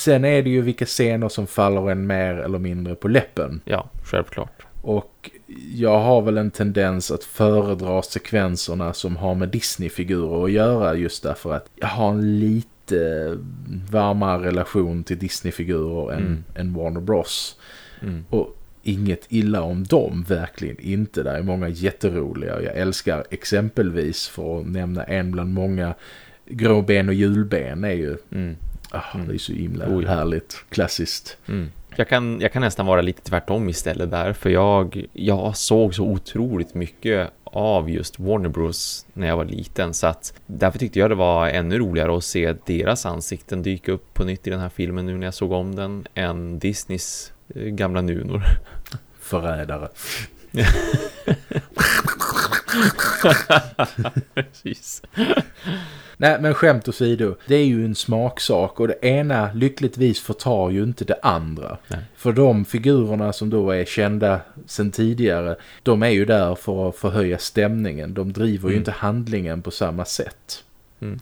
Sen är det ju vilka scener som faller en mer eller mindre på läppen. Ja, självklart. Och jag har väl en tendens att föredra sekvenserna som har med Disney-figurer att göra just därför att jag har en lite varmare relation till Disney-figurer än, mm. än Warner Bros. Mm. Och inget illa om dem, verkligen inte. Det är många jätteroliga. Jag älskar exempelvis, för att nämna en bland många, Gråben och julben är ju... Mm. Ah, det är så himla ja. härligt, klassiskt. Mm. Jag kan, jag kan nästan vara lite tvärtom istället där. För jag, jag såg så otroligt mycket av just Warner Bros när jag var liten. Så att därför tyckte jag det var ännu roligare att se deras ansikten dyka upp på nytt i den här filmen nu när jag såg om den. Än Disneys gamla nunor. Förrädare. Precis. Nej, men skämt åsido. Det är ju en smaksak och det ena lyckligtvis förtar ju inte det andra. Nej. För de figurerna som då är kända sedan tidigare, de är ju där för att förhöja stämningen. De driver mm. ju inte handlingen på samma sätt. Mm,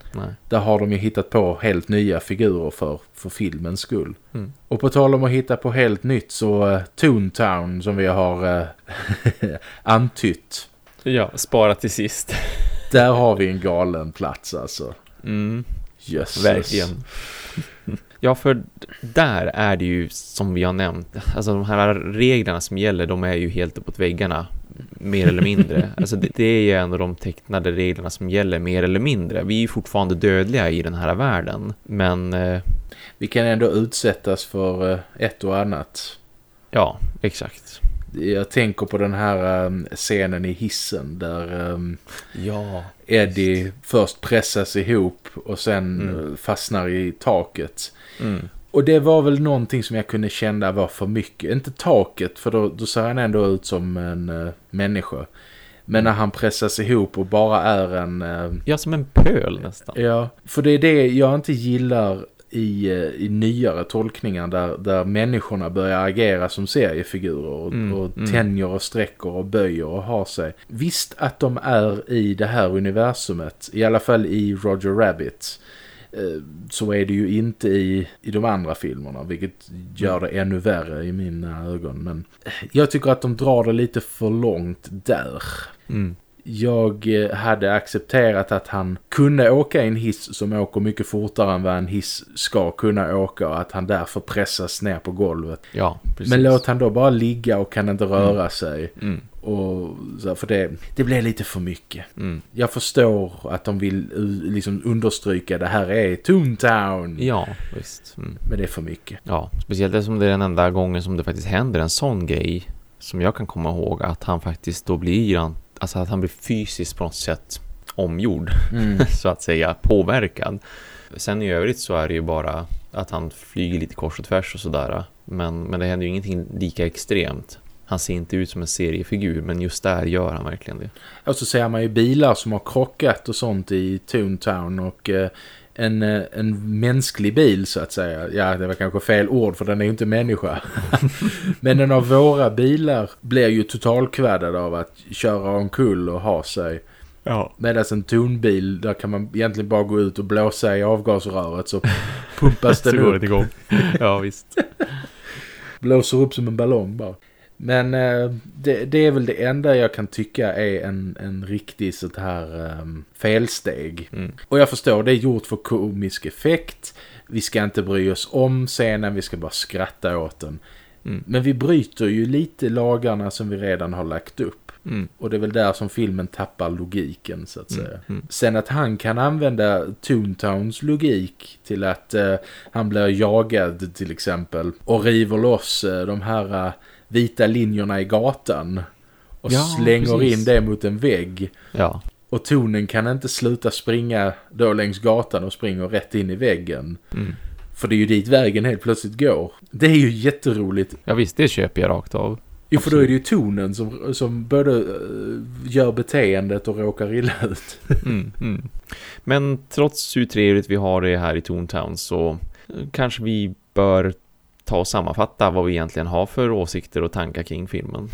Där har de ju hittat på helt nya figurer för, för filmens skull. Mm. Och på tal om att hitta på helt nytt så uh, Toontown som vi har uh, antytt. Ja, spara till sist. Där har vi en galen plats alltså. Mm. Jösses. Verkligen. Ja, för där är det ju som vi har nämnt, alltså de här reglerna som gäller, de är ju helt uppåt väggarna, mer eller mindre. Alltså det, det är ju ändå de tecknade reglerna som gäller mer eller mindre. Vi är ju fortfarande dödliga i den här världen, men... Eh, vi kan ändå utsättas för eh, ett och annat. Ja, exakt jag tänker på den här um, scenen i hissen där um, ja, Eddie just. först pressas ihop och sen mm. Uh, fastnar i taket. Mm. Och det var väl någonting som jag kunde känna var för mycket. Inte taket, för då, då ser han ändå ut som en uh, människa. Men när han pressas ihop och bara är en... Uh, ja, som en pöl nästan. Ja, för det är det jag inte gillar i, eh, i nyare tolkningar där, där människorna börjar agera som seriefigurer och, mm, och mm. tänjer och sträcker och böjer och har sig. Visst att de är i det här universumet, i alla fall i Roger Rabbit så är det ju inte i, i de andra filmerna vilket gör det ännu värre i mina ögon men jag tycker att de drar det lite för långt där. Mm jag eh, hade accepterat att han kunde åka i en hiss som åker mycket fortare än vad en hiss ska kunna åka och att han därför pressas ner på golvet. Ja. Men låt han då bara ligga och kan inte röra mm. sig. Mm. Och så, för det, det blev lite för mycket. Mm. Jag förstår att de vill liksom understryka det här är Toontown. Ja, visst. Mm. Men det är för mycket. Ja, speciellt eftersom det är den enda gången som det faktiskt händer en sån grej som jag kan komma ihåg att han faktiskt då blir alltså att han blir fysiskt på något sätt omgjord mm. så att säga, påverkad. Sen i övrigt så är det ju bara att han flyger lite kors och tvärs och sådär. Men, men det händer ju ingenting lika extremt. Han ser inte ut som en seriefigur men just där gör han verkligen det. Och så ser man ju bilar som har krockat och sånt i Toontown och eh, en, eh, en mänsklig bil så att säga. Ja, det var kanske fel ord för den är ju inte människa. Men en av våra bilar blir ju totalkvaddad av att köra omkull och ha sig. Ja. Medan en tonbil, där kan man egentligen bara gå ut och blåsa i avgasröret så pumpas den upp. igång. Ja, visst. Blåser upp som en ballong bara. Men eh, det, det, är väl det enda jag kan tycka är en, en riktig sånt här um, felsteg. Mm. Och jag förstår, det är gjort för komisk effekt. Vi ska inte bry oss om scenen, vi ska bara skratta åt den. Mm. Men vi bryter ju lite lagarna som vi redan har lagt upp. Mm. Och det är väl där som filmen tappar logiken så att mm. säga. Mm. Sen att han kan använda Toontowns logik till att uh, han blir jagad till exempel. Och river loss uh, de här... Vita linjerna i gatan och ja, slänger precis. in det mot en vägg. Ja. Och tonen kan inte sluta springa då längs gatan och springer rätt in i väggen. Mm. För det är ju dit vägen helt plötsligt går. Det är ju jätteroligt. Ja visst, det köper jag rakt av. Jo, för då är det ju tonen som, som både uh, gör beteendet och råkar illa ut. mm, mm. Men trots hur trevligt vi har det här i Toontown så kanske vi bör ta och sammanfatta vad vi egentligen har för åsikter och tankar kring filmen.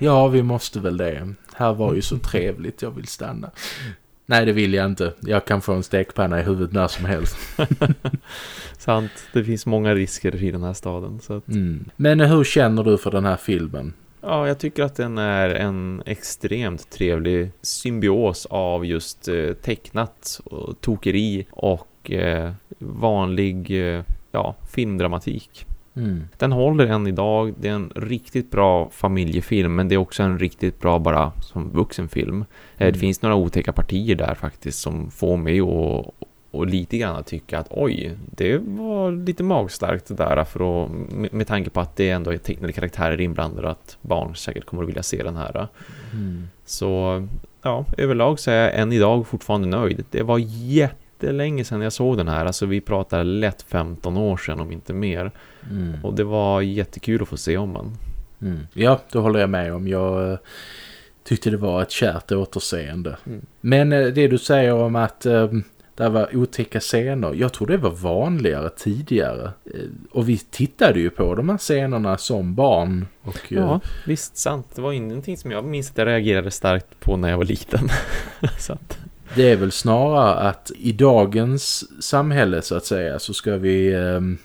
Ja, vi måste väl det. Här var ju så trevligt, jag vill stanna. Nej, det vill jag inte. Jag kan få en stekpanna i huvudet när som helst. Sant, det finns många risker i den här staden. Att... mm. Men hur känner du för den här filmen? Ja, jag tycker att den är en extremt trevlig symbios av just eh, tecknat och tokeri och eh, vanlig eh, ja, filmdramatik. Mm. Den håller än idag, det är en riktigt bra familjefilm men det är också en riktigt bra bara som vuxenfilm. Eh, mm. Det finns några otäcka partier där faktiskt som får mig att och lite grann tycka att oj, det var lite magstarkt det där för att, med, med tanke på att det ändå är tecknade karaktärer inblandade och att barn säkert kommer att vilja se den här. Mm. Så ja, överlag så är jag än idag fortfarande nöjd. Det var jättelänge sedan jag såg den här, alltså vi pratar lätt 15 år sedan om inte mer. Mm. Och det var jättekul att få se om den. Mm. Ja, det håller jag med om. Jag eh, tyckte det var ett kärt återseende. Mm. Men eh, det du säger om att eh, det var otäcka scener. Jag tror det var vanligare tidigare. Och vi tittade ju på de här scenerna som barn. Och, ja, uh, visst sant. Det var ingenting som jag minns att jag reagerade starkt på när jag var liten. så att... Det är väl snarare att i dagens samhälle så att säga så ska vi um,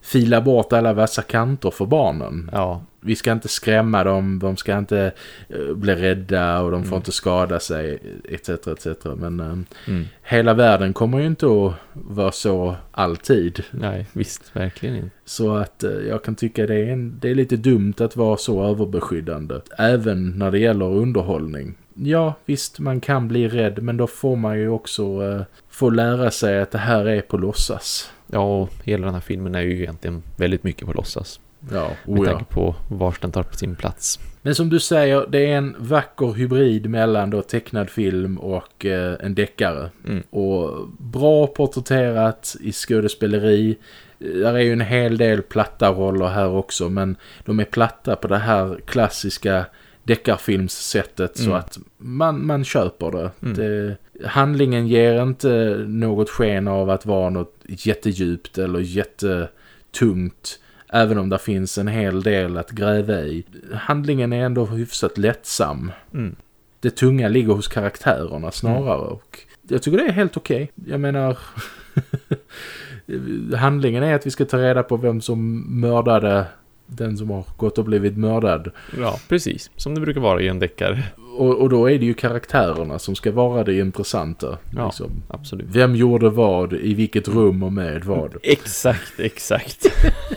fila bort alla vassa kanter för barnen. Ja. Vi ska inte skrämma dem, de ska inte uh, bli rädda och de får mm. inte skada sig etc. etc. Men uh, mm. hela världen kommer ju inte att vara så alltid. Nej, visst, verkligen inte. Så att uh, jag kan tycka det är, en, det är lite dumt att vara så överbeskyddande. Även när det gäller underhållning. Ja, visst, man kan bli rädd men då får man ju också uh, få lära sig att det här är på låtsas. Ja, hela den här filmen är ju egentligen väldigt mycket på låtsas. Ja, Med tanke på var den tar på sin plats. Men som du säger, det är en vacker hybrid mellan då tecknad film och eh, en deckare. Mm. Och bra porträtterat i skådespeleri. Där är ju en hel del platta roller här också, men de är platta på det här klassiska deckarfilmssättet mm. så att man, man köper det. Mm. det. Handlingen ger inte något sken av att vara något jättedjupt eller jättetungt även om det finns en hel del att gräva i. Handlingen är ändå hyfsat lättsam. Mm. Det tunga ligger hos karaktärerna snarare mm. och jag tycker det är helt okej. Okay. Jag menar handlingen är att vi ska ta reda på vem som mördade den som har gått och blivit mördad. Ja, precis. Som det brukar vara i en deckare. Och, och, då är det ju karaktärerna som ska vara det intressanta. Ja, liksom. absolut. Vem gjorde vad, i vilket rum och med vad. Exakt, exakt.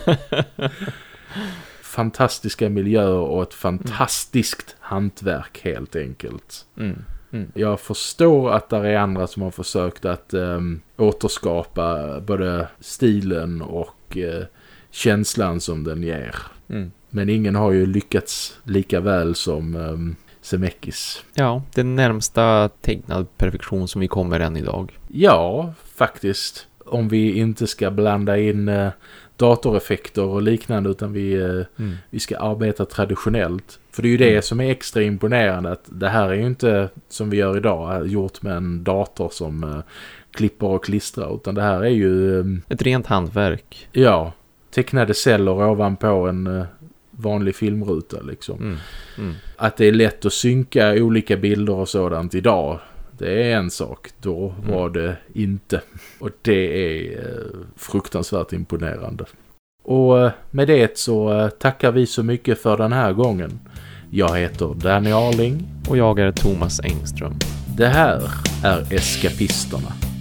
Fantastiska miljöer och ett fantastiskt mm. hantverk helt enkelt. Mm. Mm. Jag förstår att det är andra som har försökt att um, återskapa både stilen och uh, känslan som den ger. Mm. Men ingen har ju lyckats lika väl som um, Zemeckis. Ja, den närmsta tecknad perfektion som vi kommer än idag. Ja, faktiskt. Om vi inte ska blanda in uh, datoreffekter och liknande utan vi, uh, mm. vi ska arbeta traditionellt. För det är ju det mm. som är extra imponerande att det här är ju inte som vi gör idag eh, gjort med en dator som uh, klipper och klistrar utan det här är ju... Um, Ett rent hantverk. Ja, tecknade celler ovanpå en uh, vanlig filmruta liksom. Mm. Mm. Att det är lätt att synka olika bilder och sådant idag. Det är en sak. Då mm. var det inte. Och det är uh, fruktansvärt imponerande. Och uh, med det så tackar vi så mycket för den här gången. Jag heter Danny Arling. Och jag är Thomas Engström. Det här är Eskapisterna.